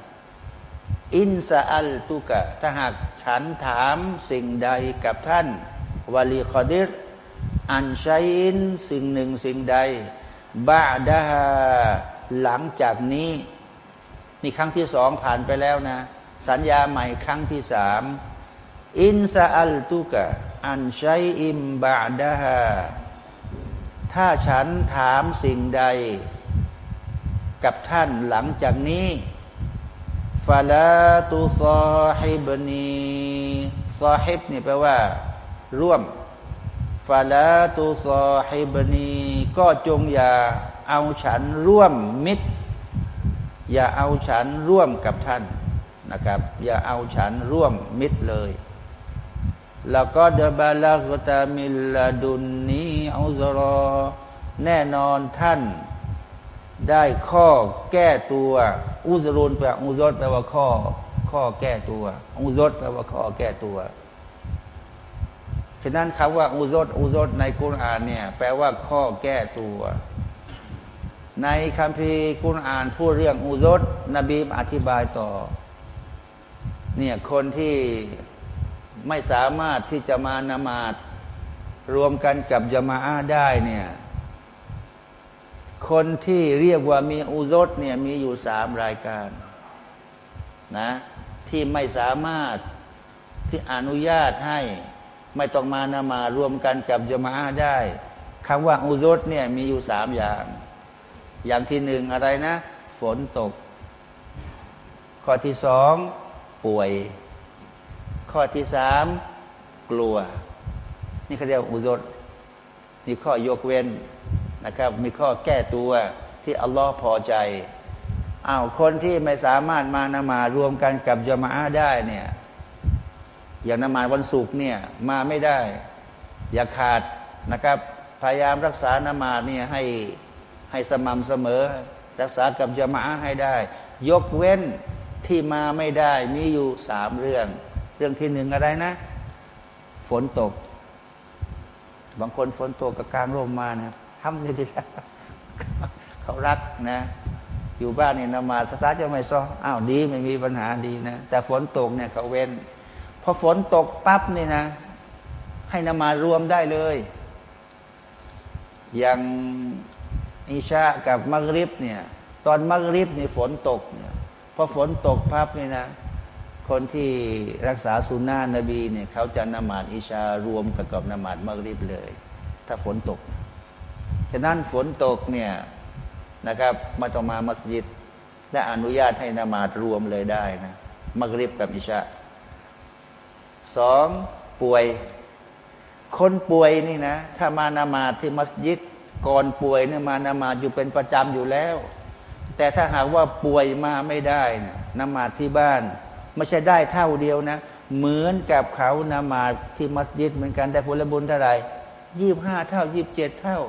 إن سألتك ถ้าหากฉันถามสิ่งใดกับท่านวาลีคอดิร عن شيء สิ่งหนึ่งสิ่งใดبعدها หลังจากนี้ นี่ครั้งที่สองผ่านไปแล้วนะ สัญญาใหม่ครั้งที่สามอินซาอัลตุกะอันชัยอิมบาดาฮาถ้าฉันถามสิ่งใด กับท่านหลังจากนี้ฟาลาตุซอฮิบนีซอฮิบนี่แปลว่า ร่วมฟาลาตุซอฮิบนีก็จงอย่าเอาฉันร่วมมิตร อย่าเอาฉันร่วมกับท่านนะครับ อย่าเอาฉันร่วมมิตรเลยแล้วก็เดบาลากตามิลดุนนี้อัลรอ แน่นอนท่าน ได้ข้อแก้ตัว อุซรุนแปลอุซดแปลว่าข้อ ข้อแก้ตัว อุซดแปลว่าข้อแก้ตัวฉะนั้นคำว่าอุซดอุซดในกุรอานเนี่ย แปลว่าข้อแก้ตัว ในคัมภีร์กุณอ่านพูดเรื่องอุซดนบีอธิบายต่อ เนี่ยคนที่ไม่สามารถที่จะมานมาดรวมกันกับยามาอาได้เนี่ยคนที่เรียกว่ามีอุซดเนี่ยมีอยู่สามรายการนะที่ไม่สามารถที่อนุญาตให้ไม่ต้องมานามารวมกันกับจมาได้คำว่าอุซดเนี่ยมีอยู่สามอย่าง อย่างที่หนึ่งอะไรนะ ฝนตก ข้อที่สองป่วย ข้อที่สามกลัว นี่เขาเรียกอุซดมีข้อยกเว้นนะครับ มีข้อแก้ตัวที่อัลลอฮ์พอใจอ้าวคนที่ไม่สามารถมานามารวมกันกับจมาได้เนี่ยอย่างนมาวันศุกร์เนี่ยมาไม่ได้ อย่าขาดนะครับ พยายามรักษานมาเนี่ยให้ ให้สม่ำเสมอ รักษากับจมาให้ได้ ยกเว้นที่มาไม่ได้ มีอยู่สามเรื่อง เรื่องที่หนึ่งอะไรนะ ฝนตก บางคนฝนตกกับกลางร่มมานะทำดีดีเขารักนะ อยู่บ้านเนี่ยนมาสตาจะไม่ซ้ออ้าวดีไม่มีปัญหาดีนะ แต่ฝนตกเนี่ยเขาเว้นพอฝนตกปั๊บนี่นะ ให้นมารวมได้เลย อย่าง อิชากับมักริบเนี่ย ตอนมักริบนี่ฝนตกเนี่ยพอฝนตกปั๊บนี่นะ คนที่รักษาสุนนะนบีเนี่ยเขาจะนมาดอิชารวมกับกับนมาดมักริบเลย ถ้าฝนตก ฉะนั้นฝนตกเนี่ยนะครับ มาต้อมามัสยิดและอนุญาตให้นมาตรวมเลยได้นะมักริบกับอิชาสองป่วย คนป่วยนี่นะ ถ้ามานามาที่มัสยิด ก่อนป่วยเนี่ยมานามาอยู่เป็นประจำอยู่แล้ว แต่ถ้าหากว่าป่วยมาไม่ได้นะนมาที่บ้าน ไม่ใช่ได้เท่าเดียวนะ เหมือนกับเขานมาที่มัสยิดเหมือนกันแต่ผลบุญเท่าไหร่ยี่บห้าเท่ายี่บเจ็ดเท่า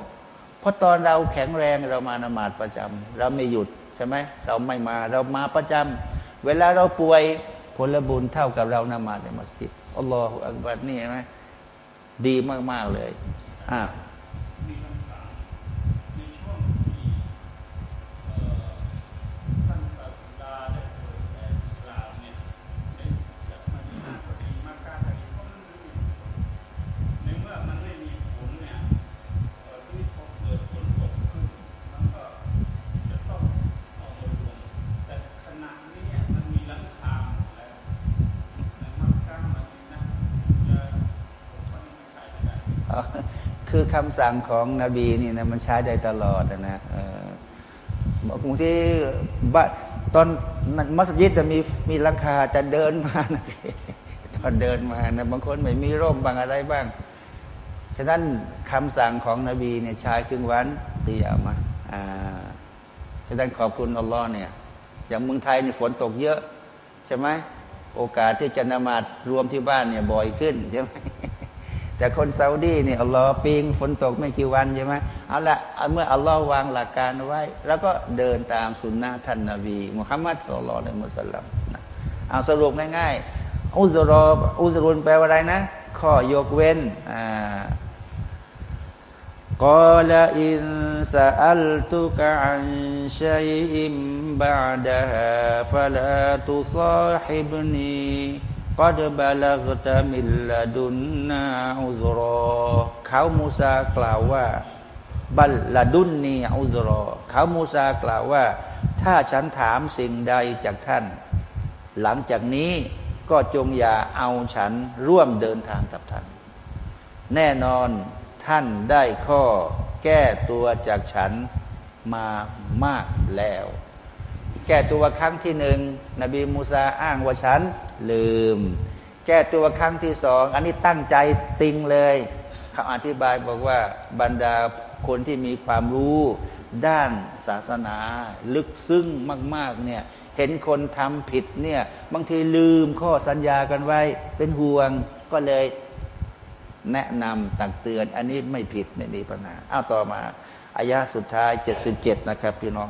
เพราะตอนเราแข็งแรงเรามานมาดประจำเราไม่หยุดใช่ไหมเราไม่มาเรามาประจำเวลาเราป่วยผลบุญเท่ากับเรานมาในมัสยิดอัลลอฮฺอักบัดนี่ใช่ไหมดีมาก ๆ เลยอ่า คือคำสั่งของนบีนี่นะมันใช้ได้ตลอดนะบางทีบ้านตอนมัสยิดจะมีมีราคาจะเดินมานะตอนเดินมานะบางคนไม่มีร่มบางอะไรบ้าง ฉะนั้นคำสั่งของนบีเนี่ยใช้ถึงวันตียามาอ่าฉะนั้นขอบคุณอัลลอฮ์เนี่ย อย่างเมืองไทยนี่ฝนตกเยอะ ใช่ไหมโอกาสที่จะนมารวมที่บ้านเนี่ยบ่อยขึ้นใช่ไหม แต่คนซาอุดีเนี่ยอัลลอฮ์ปิงฝนตกไม่กี่วันใช่ไหมเอาละเมื่ออัลลอฮ์วางหลักการไว้ แล้วก็เดินตามสุนนะท่านนาบีมุฮัมมัดสุลลัลในมุสลิมเอาสรุปง่ายๆอุซรออุซรุนแปลว่าอะไรนะ ข้อยกเว้นอ่ากล่าวอินซาอัลตุกะอันชัยอิมบาดะฮฟะลาตุซาฮิบนีาลกตามิลลาดุนนาอุซรอเขามูซากล่าวว่าบัลลาดุนนีอุซรอเขามูซากล่าวว่า ถ้าฉันถามสิ่งใดจากท่าน หลังจากนี้ก็จงอย่าเอาฉันร่วมเดินทางกับท่าน แน่นอนท่านได้ข้อแก้ตัวจากฉันมามากแล้ว แก้ตัวครั้งที่หนึ่งนบีมูซาอ้างว่าฉันลืม แก้ตัวครั้งที่สองอันนี้ตั้งใจติงเลยเขาอธิบายบอกว่าบรรดาคนที่มีความรู้ด้านศาสนา ลึกซึ้งมาก ๆ เนี่ย เห็นคนทำผิดเนี่ย บางทีลืมข้อสัญญากันไว้ เป็นห่วงก็เลยแนะนำตักเตือน อันนี้ไม่ผิดไม่มีปัญหาอ้าวต่อมาอายาสุดท้ายเจ็ดสิบเจ็ดนะครับพี่น้อง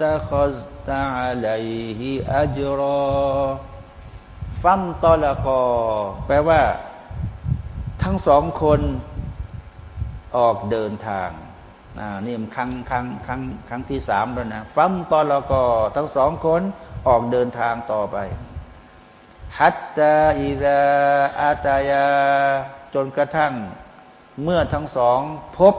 ตะคอสตะอัลัยฮิอัจรอฟัมตอละกอ แปลว่า ทั้งสองคนออกเดินทางอ่านี่มันครั้งครั้งครั้งครั้งที่สามแล้วนะฟัมตอละกอ ทั้งสองคนออกเดินทางต่อไปฮัตตาอิดาอาตายา จนกระทั่ง เมื่อทั้งสองพบ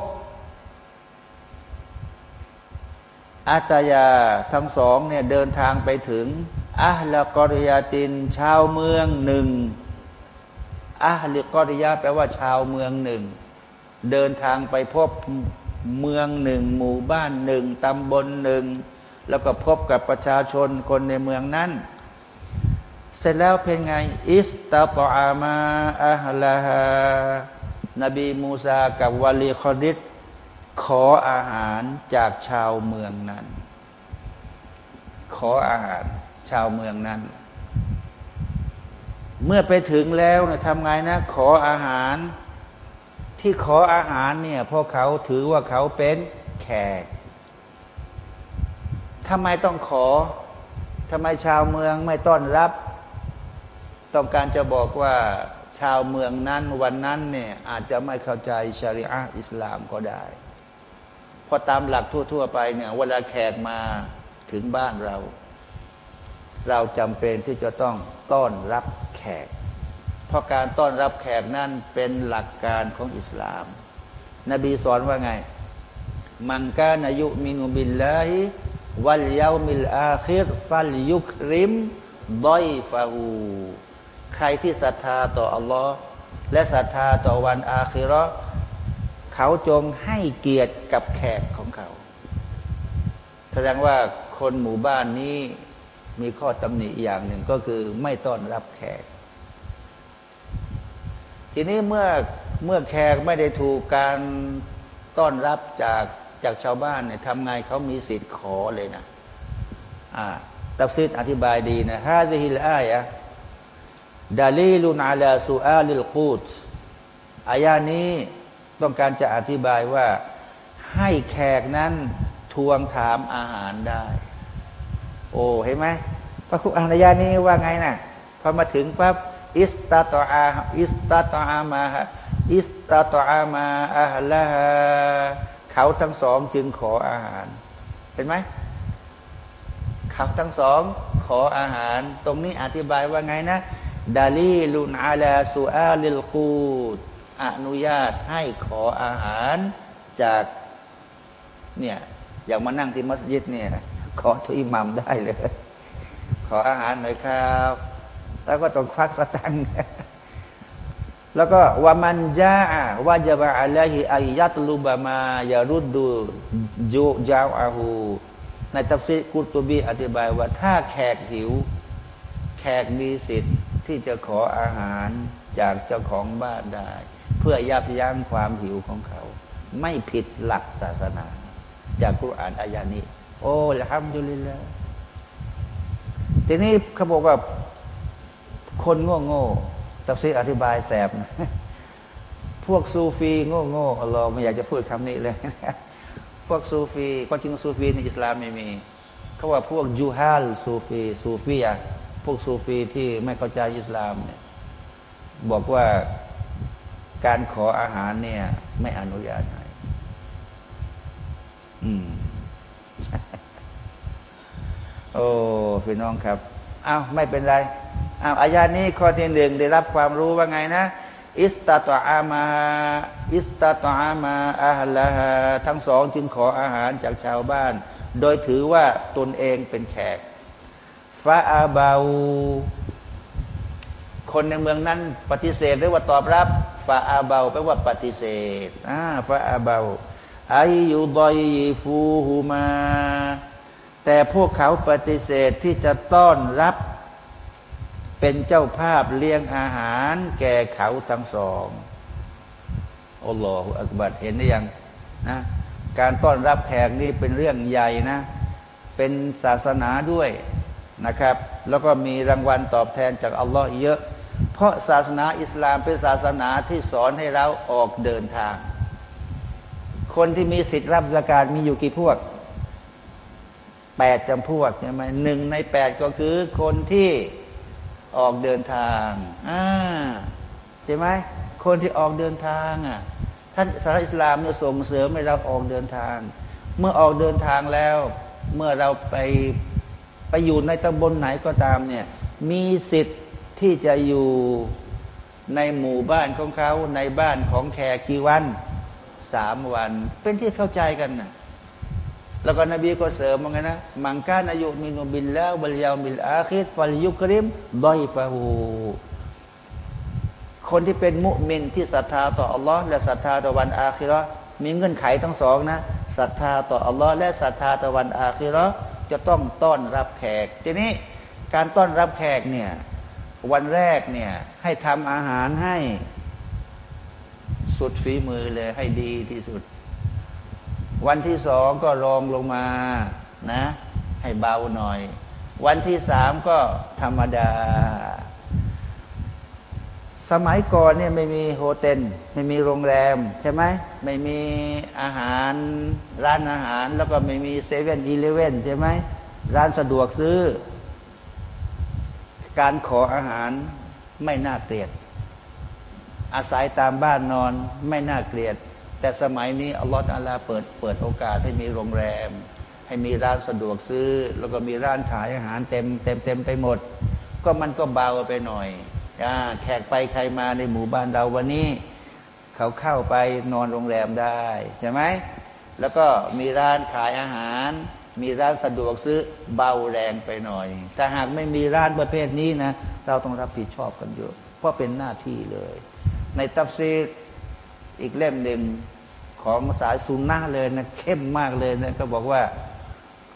อาตายาทั้งสองเนี่ยเดินทางไปถึงอัลกอริยาติน ชาวเมืองหนึ่งอัลกอริยาแปลว่าชาวเมืองหนึ่ง เดินทางไปพบเมืองหนึ่ง หมู่บ้านหนึ่งตำบลหนึ่ง แล้วก็พบกับประชาชนคนในเมืองนั้น เสร็จแล้วเป็นไง อิสตาปอามาอัลลาฮานบีมูซากับวาลีคอดิษ ขออาหารจากชาวเมืองนั้น ขออาหารชาวเมืองนั้น เมื่อไปถึงแล้วนะทำไงนะ ขออาหาร ที่ขออาหารเนี่ยพราะเขาถือว่าเขาเป็นแขกทำไมต้องขอทำไมชาวเมืองไม่ต้อนรับ ต้องการจะบอกว่าชาวเมืองนั้นวันนั้นเนี่ยอาจจะไม่เข้าใจชริอะอิสลามก็ได้ พอตามหลักทั่ว ๆ ไปเนี่ยเวลาแขกมาถึงบ้านเรา เราจำเป็นที่จะต้องต้อนรับแขก เพราะการต้อนรับแขกนั่นเป็นหลักการของอิสลาม นบีสอนว่าไง มันกานายุมินุบิลลาฮิวัลยามิลอาคิรฟัลยุคริมดอยฟาหูใครที่ศรัทธาต่ออัลลอฮ์และศรัทธาต่อวันอาคิรอ เขาจงให้เกียรติกับแขกของเขา แสดงว่าคนหมู่บ้านนี้มีข้อตำหนิอย่างหนึ่งก็คือไม่ต้อนรับแขก ทีนี้เมื่อเมื่อแขกไม่ได้ถูกการต้อนรับจากจากชาวบ้านเนี่ยทำไงเขามีสิทธิ์ขอเลยนะ อ่าตัฟซีดอธิบายดีนะฮาซิฮิลอายะดาลีลุนอาลาสุอาลิลกูตอายานี้ ต้องการจะอธิบายว่าให้แขกนั้นทวงถามอาหารได้ โอ้เห็นไหมพระคุณอานยานี้ว่าไงนะ่ะพอมาถึงปั๊บอิสตาตออาอิสตาตออามาอิสตาตออามาอาฮละเขาทั้งสองจึงขออาหาร เห็นไหมเขาทั้งสองขออาหาร ตรงนี้อธิบายว่าไงนะดาลีลุนอาลาสุอาลิลกูด อนุญาตให้ขออาหารจากเนี่ยอย่างมานั่งที่มัสยิดเนี่ยขอทุอิมัมได้เลย ขออาหารหน่อยครับ แล้วก็ต้องควักสตังค์แล้วก็วามันจ้าวาจะบะอะไรฮิอายัตลูบามายารุดดูจูจาวอาหูในตัฟซีกุตุบีอธิบายว่าถ้าแขกหิว แขกมีสิทธิ์ที่จะขออาหารจากเจ้าของบ้านได้ พื่อยับยั้งความหิวของเขา ไม่ผิดหลักศาสนา จากคุรานอายานี้ โอ้ละฮัมดุลิลละทีนี้เขาบอกว่า คนโง่โง่ตัฟซีอธิบายแสบนะพวกซูฟีโง่โง่เราไม่อยากจะพูดคำนี้เลย พวกซูฟีความจริงซูฟีในอิสลามไม่มีเขาว่าพวกยูฮัลซูฟีซูฟีอะพวกซูฟีที่ไม่เข้าใจอิสลามเนี่ยบอกว่า การขออาหารเนี่ย ไม่อนุญาตให้อืม โอ้พี่น้องครับอ้าวไม่เป็นไรอ้าวอายานี้ข้อที่หนึ่งได้รับความรู้ว่าไงนะอิสตาตอามาอิสตาตอามาอาฮลาฮทั้งสองจึงขออาหารจากชาวบ้าน โดยถือว่าตนเองเป็นแขกฟาอาบาคนในเมืองนั้นปฏิเสธหรือว่าตอบรับ ฟาอาเบาแปลว่าปฏิเสธอ่าฟาอาเบาอยุดอยฟูฮูมา แต่พวกเขาปฏิเสธที่จะต้อนรับ เป็นเจ้าภาพเลี้ยงอาหาร แก่เขาทั้งสองอัลลอฮฺอักบัดเห็นได้ยังนะการต้อนรับแขกนี่เป็นเรื่องใหญ่นะ เป็นศาสนาด้วยนะครับ แล้วก็มีรางวัลตอบแทนจากอัลลอฮ์เยอะ เพราะศาสนาอิสลามเป็นศาสนาที่สอนให้เราออกเดินทาง คนที่มีสิทธิ์รับสกาดมีอยู่กี่พวกแปดจำพวกใช่ไหมหนึ่งในแปดก็คือคนที่ออกเดินทางอ่าใช่ไหมคนที่ออกเดินทางอะท่านศาสนาอิสลามเนี่ยส่งเสริมให้เราออกเดินทาง เมื่อออกเดินทางแล้ว เมื่อเราไปไปอยู่ในตำบลไหนก็ตามเนี่ย มีสิทธิ์ ที่จะอยู่ในหมู่บ้านของเขาในบ้านของแขกกี่วันสามวัน เป็นที่เข้าใจกันนะแล้วก็นบีก็เสริมว่าไงนะมังกาอายุมินุบินแล้วบริยามิลอาคิดฟัลยุกริมดอยฟาหูคนที่เป็นมุมินที่ศรัทธาต่ออัลลอฮ์และศรัทธาต่อวันอาคิรอมีเงื่อนไขทั้งสองนะศรัทธาต่ออัลลอฮ์และศรัทธาต่อวันอาคิรอจะต้องต้อนรับแขก ทีนี้การต้อนรับแขกเนี่ย วันแรกเนี่ย ให้ทำอาหารให้ สุดฝีมือเลยให้ดีที่สุด วันที่สองก็รองลงมานะ ให้เบาหน่อย วันที่สามก็ธรรมดา สมัยก่อนเนี่ยไม่มีโฮเทลไม่มีโรงแรม ใช่ไหมไม่มีอาหารร้านอาหารแล้วก็ไม่มีเซเว่นอีเลเว่นใช่ไหมร้านสะดวกซื้อ การขออาหารไม่น่าเกลียด อาศัยตามบ้านนอนไม่น่าเกลียด แต่สมัยนี้อัลลอฮฺอัลลาเปิดเปิดโอกาสให้มีโรงแรม ให้มีร้านสะดวกซื้อ แล้วก็มีร้านขายอาหารเต็มเต็มเต็มไปหมด ก็มันก็เบาไปหน่อยอแขกไปใครมาในหมู่บ้านเราวันนี้ เขาเข้าไปนอนโรงแรมได้ใช่ไหมแล้วก็มีร้านขายอาหาร มีร้านสะดวกซื้อเบาแรงไปหน่อยถ้าหากไม่มีร้านประเภทนี้นะ เราต้องรับผิดชอบกันเยอะเพราะเป็นหน้าที่เลย ในตัฟซีอีกเล่มหนึ่งของสายซุนนะเลยนะเข้มมากเลยนะก็บอกว่า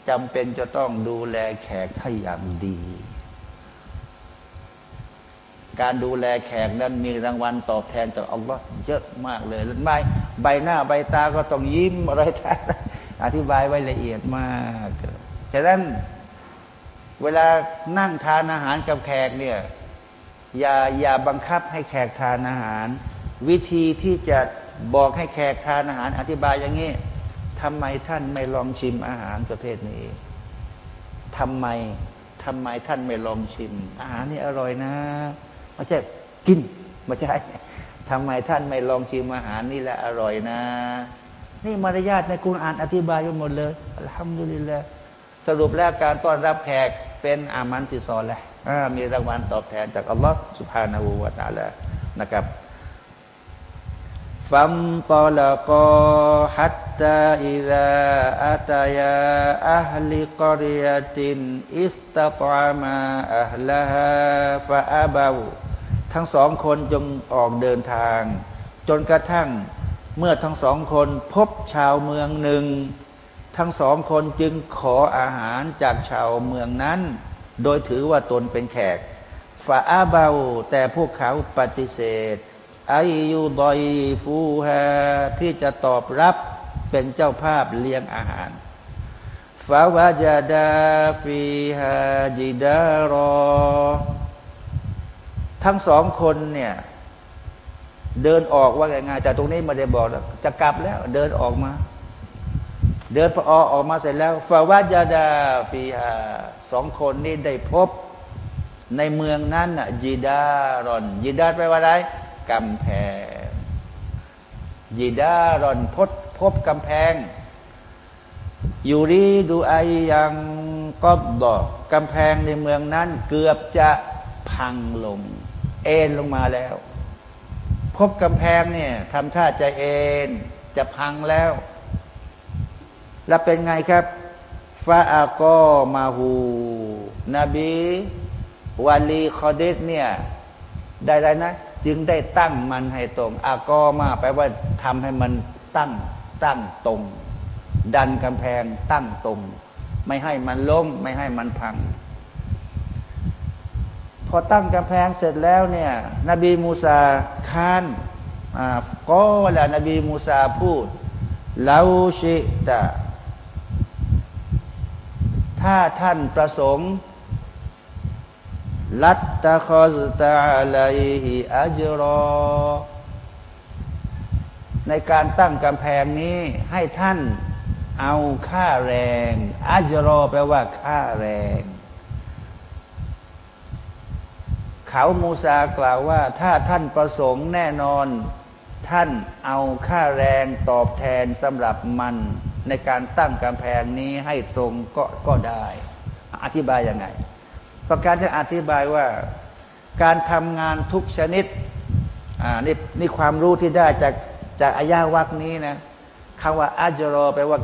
จำเป็นจะต้องดูแลแขกให้อย่างดี การดูแลแขกนั้นมีรางวัลตอบแทนจากอัลลอฮ์เยอะมากเลย แล้วใบใบหน้าใบตาก็ต้องยิ้มอะไรท่ อธิบายไว้ละเอียดมากฉะนั้นเวลานั่งทานอาหารกับแขกเนี่ยอย่าอย่าบังคับให้แขกทานอาหาร วิธีที่จะบอกให้แขกทานอาหาร อธิบายอย่างนี้ทำไมท่านไม่ลองชิมอาหารประเภทนี้ทำไมทำไมท่านไม่ลองชิม อาหารนี่อร่อยนะไม่ใช่กินไม่ใช่ทำไมท่านไม่ลองชิมอาหารนี่แหละอร่อยนะ นี่มารยาทในคุณอ่านอธิบายหมดเลยالحمد لله สรุปแล้วการต้อนรับแขกเป็นอามัลที่ซอและห์มีรางวัลตอบแทนจากอัลลอฮ์سبحانه وتعالى นะครับفانطلقا حتى إذا أتيا أهل قرية استطعما أهلها فأبوا ทั้งสองคนจงออกเดินทาง จนกระทั่ง เมื่อทั้งสองคนพบชาวเมืองหนึ่ง ทั้งสองคนจึงขออาหารจากชาวเมืองนั้น โดยถือว่าตนเป็นแขกฝาอาเบาแต่พวกเขาปฏิเสธไอยุดอยฟูฮาที่จะตอบรับเป็นเจ้าภาพเลี้ยงอาหารฟาวาจาดาฟีฮาจิดารอ ทั้งสองคนเนี่ย เดินออกว่าไงแต่ตรงนี้ไม่ได้บอกแล้วจะกลับแล้ว เดินออกมา เดินพอออกมาเสร็จแล้วฟาวาจาดาฟีฮาสองคนนี้ได้พบ ในเมืองนั้นจีดารอนจีดาแปลว่าอะไรกำแพงจีดารอนพบพบกำแพงอยู่รีดูไอยังก็บอกกำแพงในเมืองนั้น เกือบจะพังลง เอ็นลงมาแล้ว บกำแพงเนี่ยทำท่าจะเอ็นจะพังแล้ว แล้วเป็นไงครับฟาอากอมาหูนบีวาลีคอเดสเนี่ย ได้ไรนะ จึงได้ตั้งมันให้ตรง อากอมาแปลว่าทำให้มันตั้งตั้งตรง ดันกำแพงตั้งตรง ไม่ให้มันล้ม ไม่ให้มันพัง พอตั้งกำแพงเสร็จแล้วเนี่ยนบีมูซาคานก็แล้วนบีมูซาพูดเลาชิตะถ้าท่านประสงค์ ลัตตะคอสตาลัยฮิอัจรอ ในการตั้งกำแพงนี้ให้ท่านเอาค่าแรงอัจรอแปลว่าค่าแรง เขามูซากล่าวว่า ถ้าท่านประสงค์แน่นอน ท่านเอาค่าแรงตอบแทนสำหรับมันในการตั้งกำแพงนี้ให้ตรงก็ก็ได้ อธิบายยังไง ประการจะอธิบายว่าการทำงานทุกชนิดอ่านี่นี่ความรู้ที่ได้จากจากอายาวักนี้นะคำว่าอัจโรแปลว่า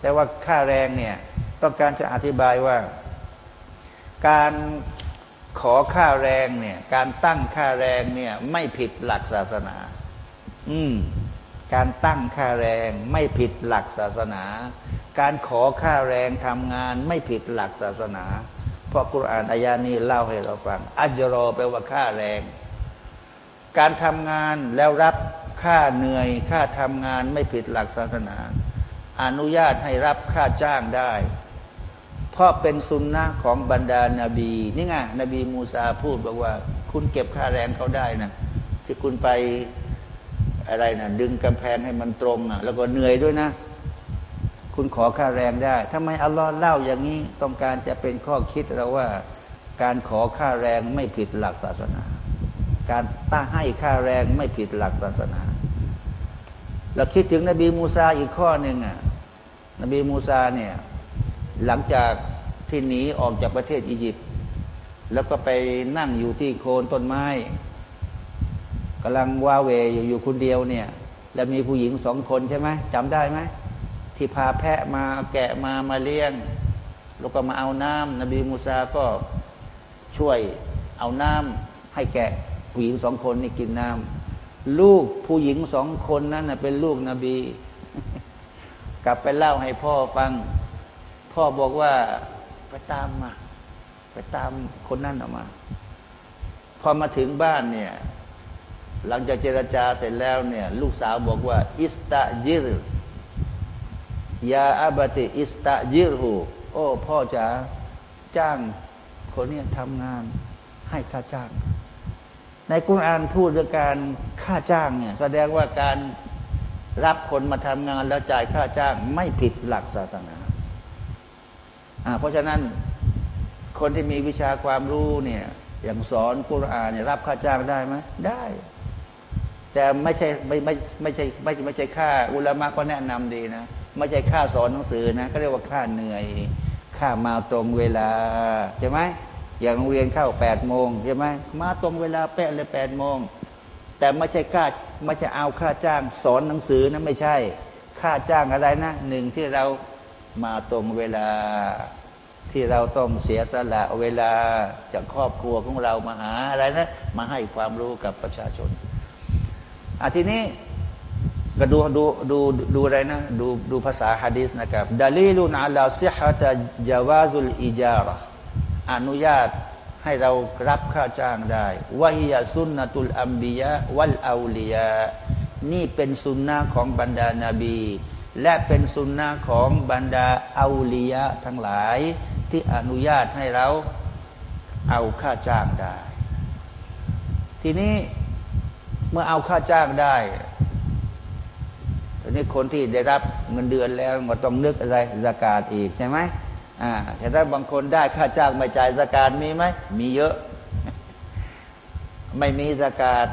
แปลว่าค่าแรงเนี่ยต้องการจะอธิบายว่า การ ขอค่าแรงเนี่ย การตั้งค่าแรงเนี่ย ไม่ผิดหลักศาสนา อืม การตั้งค่าแรงไม่ผิดหลักศาสนา การขอค่าแรงทำงานไม่ผิดหลักศาสนา เพราะกุรอานอายานี้เล่าให้เราฟัง อัจรอแปลว่าค่าแรง การทำงานแล้วรับค่าเหนื่อย ค่าทำงานไม่ผิดหลักศาสนา อนุญาตให้รับค่าจ้างได้ เพราะเป็นสุนนะของบรรดานาบีนี่ไงนบีมูซาพูดบอกว่า คุณเก็บค่าแรงเขาได้นะที่คุณไปอะไรนะดึงกำแพงให้มันตรงนะแล้วก็เหนื่อยด้วยนะ คุณขอค่าแรงได้ทำไมอัลลอฮ์เล่าอย่างนี้ต้องการจะเป็นข้อคิดเราว่า การขอค่าแรงไม่ผิดหลักศาสนา การตั้งให้ค่าแรงไม่ผิดหลักศาสนาเราคิดถึงนบีมูซาอีกข้อหนึ่งอะนบีมูซาเนี่ย หลังจากที่หนีออกจากประเทศอียิปต์แล้วก็ไปนั่งอยู่ที่โคนต้นไม้กำลังว้าเวอยู่อยู่คนเดียวเนี่ย แล้วมีผู้หญิงสองคนใช่ไหมจำได้ไหมที่พาแพะมาแกะมามาเลี้ยง แล้วก็มาเอาน้ำนบีมูซาก็ช่วยเอาน้ำให้แกะผู้หญิงสองคนนี่กินน้ำลูกผู้หญิงสองคนนั้นเป็นลูกนบี กลับไปเล่าให้พ่อฟัง พ่อบอกว่าไปตามมา ไปตามคนนั้นออกมา พอมาถึงบ้านเนี่ย หลังจากเจรจาเสร็จแล้วเนี่ย ลูกสาวบอกว่า อิสตาจิรยาอาบติ อิสตาจิรหูโอ้ พ่อจ๋าจ้างคนนี้ทำงานให้ค่าจ้าง ในกุณอานพูดเรื่องการค่าจ้างเนี่ย แสดงว่าการรับคนมาทำงานแล้วจ่ายค่าจ้างไม่ผิดหลักศาสนา เพราะฉะนั้นคนที่มีวิชาความรู้เนี่ยอย่างสอนกุรอานเนี่ยรับค่าจ้างได้ไหมได้ แต่ไม่ใช่ไม่ไม่ไม่ใช่ไม่ไม่ใช่ค่า อุลามะก็แนะนำดีนะไม่ใช่ค่าสอนหนังสือนะก็เรียกว่าค่าเหนื่อย ค่ามาตรงเวลาใช่ไหมอย่างโรงเรียนเข้าแปดโมงใช่ไหมมาตรงเวลาแปดเลยแปดโมงแต่ไม่ใช่ค่าไม่ใช่เอาค่าจ้างสอนหนังสือนะไม่ใช่ ค่าจ้างอะไรนะหนึ่งที่เรา มาตรงเวลา ที่เราต้องเสียสละเวลาจากครอบครัวของเรามาหาอะไรนะมาให้ความรู้กับประชาชนอาทีนี้ก็ดูดูดูดูอะไรนะดูดูภาษาฮะดีษนะครับดาลีลุนอัลลาซิฮะตจาวาซุลอิจาระอนุญาตให้เรารับค่าจ้างได้วะฮิยาสุนนะตุลอัมบียะวัลอาลียะนี่เป็นสุนนะของบรรดานาบี และเป็นสุนนะของบรรดาอาลียะทั้งหลายที่อนุญาตให้เราเอาค่าจ้างได้ ทีนี้เมื่อเอาค่าจ้างได้ทีนี้คนที่ได้รับเงินเดือนแล้วก็ต้องนึกอะไรสกาดอีกใช่ไหมอ่าแต่ถ้าบางคนได้ค่าจ้างไม่จ่ายสกาดมีไหมมีเยอะ ไม่มีสกาด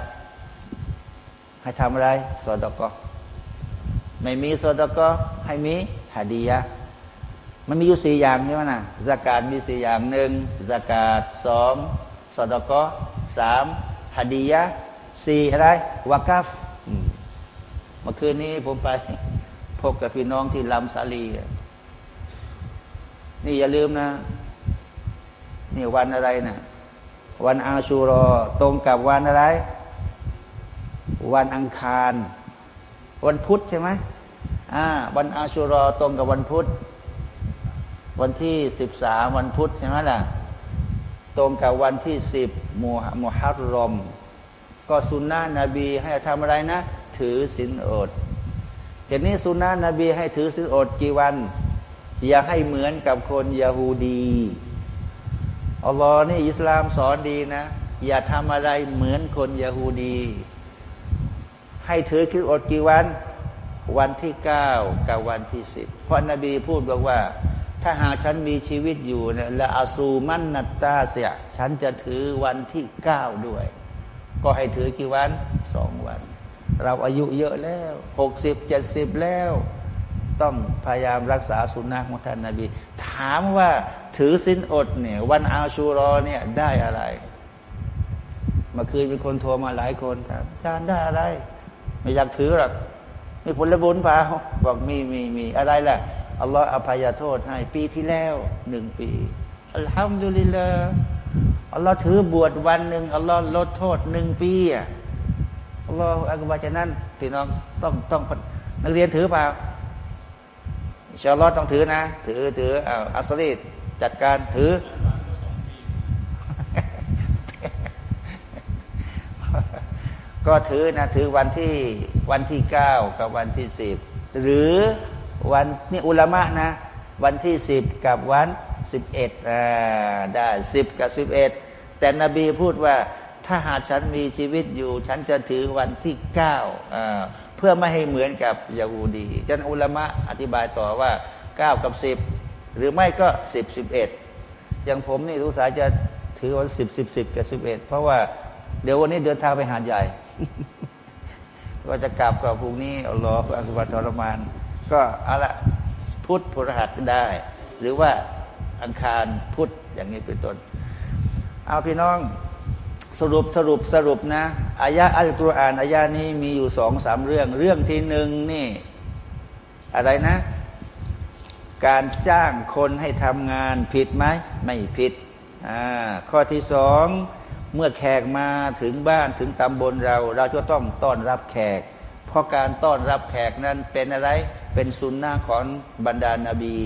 ให้ทำอะไรสอดก็ ไม่มีสอดก็ให้มีฮดียะมันมีอยู่สี่อย่างใช่ไหมนะสกาดมีสี่อย่างหนึ่งสกาดสองสอดก็สามฮดียะสี่อะไรวากัฟเมื่อคืนนี้ผมไปพบกับพี่น้องที่ลำสาลี นี่อย่าลืมนะ นี่วันอะไรนะวันอาชูรอ ตรงกับวันอะไร วันอังคาร วันพุธใช่ไหมอ่าวันอาชูรอตรงกับวันพุธ วันที่สิบสามวันพุธใช่ไหมล่ะ ตรงกับวันที่สิบมูฮัมูฮัรรอม ก็สุนนะนบีให้ทำอะไรนะ ถือสินอดเห็นนี้สุนนะนบีให้ถือสินอดกี่วัน อย่าให้เหมือนกับคนยาฮูดีอัลลอฮ์นี่อิสลามสอนดีนะ อย่าทำอะไรเหมือนคนยาฮูดี ให้ถือคิดอดกี่วัน วันที่เก้ากับวันที่สิบเพราะนบีพูดบอกว่า ถ้าหากฉันมีชีวิตอยู่เนี่ยละอาซูมันนัตตาเสียฉันจะถือวันที่เก้าด้วย ก็ให้ถือกี่วันสองวัน เราอายุเยอะแล้วหกสิบเจ็ดสิบแล้ว ต้องพยายามรักษาสุนนะของท่านนาบี ถามว่าถือสินอดเนี่ย วันอาชูรอเนี่ยได้อะไรเมื่อคืนมีคนโทรมาหลายคนครับอาจารย์ได้อะไร ไม่อยากถือหรอกมีผลบุญเปล่าบอกมีมีมีอะไรล่ะอัลลอฮฺอภัยโทษให้ปีที่แล้วหนึ่งปีอัลฮัมดุลิลลาอัลลอฮฺถือบวชวันหนึ่งอัลลอฮฺลดโทษหนึ่งปีอะอัลลอฮฺอักบารฉะนั้นพี่น้องต้องต้องนักเรียนถือเปล่าชาวลอต้องถือนะ ถือถืออาอัสลีจัดการถือ ก็ถือนะถือวันที่วันที่เก้ากับวันที่สิบหรือวันนี่อุลามะนะ วันที่สิบกับวันสิบเอ็ดอ่าได้สิบกับสิบเอ็ดแต่นบีพูดว่าถ้าหากฉันมีชีวิตอยู่ ฉันจะถือวันที่เก้าเพื่อไม่ให้เหมือนกับยาฮูดีจันอุลามะอธิบายต่อว่าเก้ากับสิบหรือไม่ก็สิบสิบเอ็ดอย่างผมนี่รู้สายจะถือวันสิบสิบสิบกับสิบเอ็ดเพราะว่าเดี๋ยววันนี้เดินทางไปหาดใหญ่ ก็จะกลับกับพรุ่งนี้เอัลลออักบารทรมาน ก็เอาละพุทธพฤหัสได้ หรือว่าอังคารพุทธอย่างนี้เป็นต้น เอาพี่น้องสรุปสรุปสรุปนะอายะอัลกุรอานอายะนี้มีอยู่สองสามเรื่อง เรื่องที่หนึ่งนี่ อะไรนะ การจ้างคนให้ทำงานผิดไหมไม่ผิด อ่า ข้อที่สอง เมื่อแขกมาถึงบ้านถึงตำบลเรา เราจะต้องต้อนรับแขก เพราะการต้อนรับแขกนั้นเป็นอะไรเป็นสุนนะของบรรดานาบี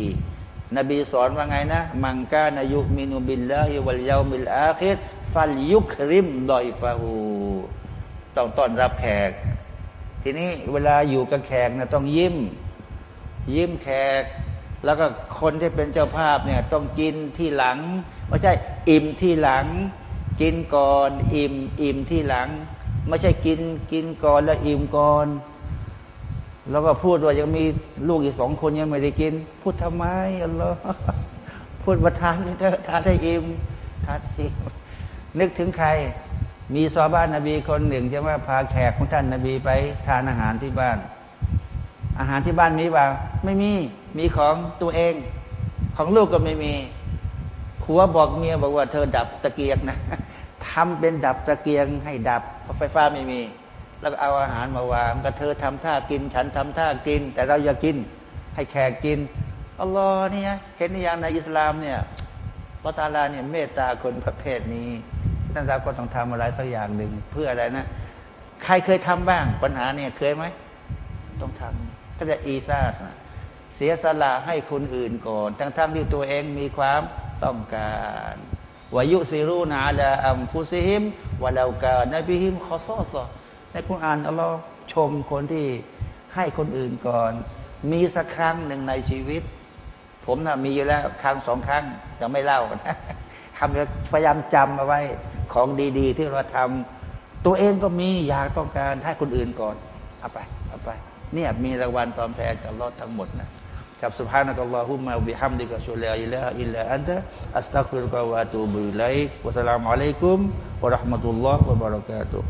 นบีสอนว่าไงนะ มังกานายุมินุบิลลาฮิวัลยามิลอาคิดฟัลยุคริมดอยฟาหูต้องต้อนรับแขก ทีนี้เวลาอยู่กับแขกนะต้องยิ้ม ยิ้มแขก แล้วก็คนที่เป็นเจ้าภาพเนี่ยต้องกินที่หลังไม่ใช่อิ่มที่หลัง กินก่อน อิ่ม อิ่มที่หลัง ไม่ใช่กินกินก่อนแล้วอิ่มก่อน แล้วก็พูดว่ายังมีลูกอีกสองคนยังไม่ได้กิน พูดทำไมอัลลอฮ์พูดมาทานเถอะทานให้อิ่มทานอิ่มนึกถึงใคร มีซอบ้านนบีคนหนึ่งใช่ไหมพาแขกของท่านนบีไป ทานอาหารที่บ้าน อาหารที่บ้านมีเปล่าไม่มีมีของตัวเอง ของลูกก็ไม่มี ผัวบอกเมียบอกว่าเธอดับตะเกียงนะทำเป็นดับตะเกียงให้ดับเพราะไฟฟ้าไม่มี แล้วก็เอาอาหารมาวางก็เธอทำท่ากิน ฉันทำท่ากิน แต่เราอย่ากิน ให้แขกกินอัลลอฮ์เนี่ยเห็นอย่างในอิสลามเนี่ยพระตาลาเนี่ยเมตตาคนประเภทนี้นั่นเราก็ต้องทำอะไรสักอย่างหนึ่งเพื่ออะไรนะ ใครเคยทำบ้าง ปัญหาเนี่ยเคยไหมต้องทำก็จะอีซ่าเสียสละให้คนอื่นก่อน ทั้งๆที่ตัวเองมีความต้องการวายุซิรูนาละอัมฟุซิฮิมวะลากาในบิฮิมขอซอสในคุณอ่านอัลลอฮ์ชมคนที่ให้คนอื่นก่อน มีสักครั้งหนึ่งในชีวิต ผมนะ่ะมีอยู่แล้วครั้งสองครั้งจะไม่เล่านะทำพยายามจำเอาไว้ของดี ๆ ที่เราทำตัวเองก็มีอยากต้องการให้คนอื่นก่อนเอาไปเอาไปเนี่ยมีรางวัลตอบแทนจากรอดทั้งหมดนะ กับ سبحانك اللهم وبحمدك أشهد لا إله إلا أنت أستغفرك وأتوب إليك والسلام عليكم ورحمة الله وبركاته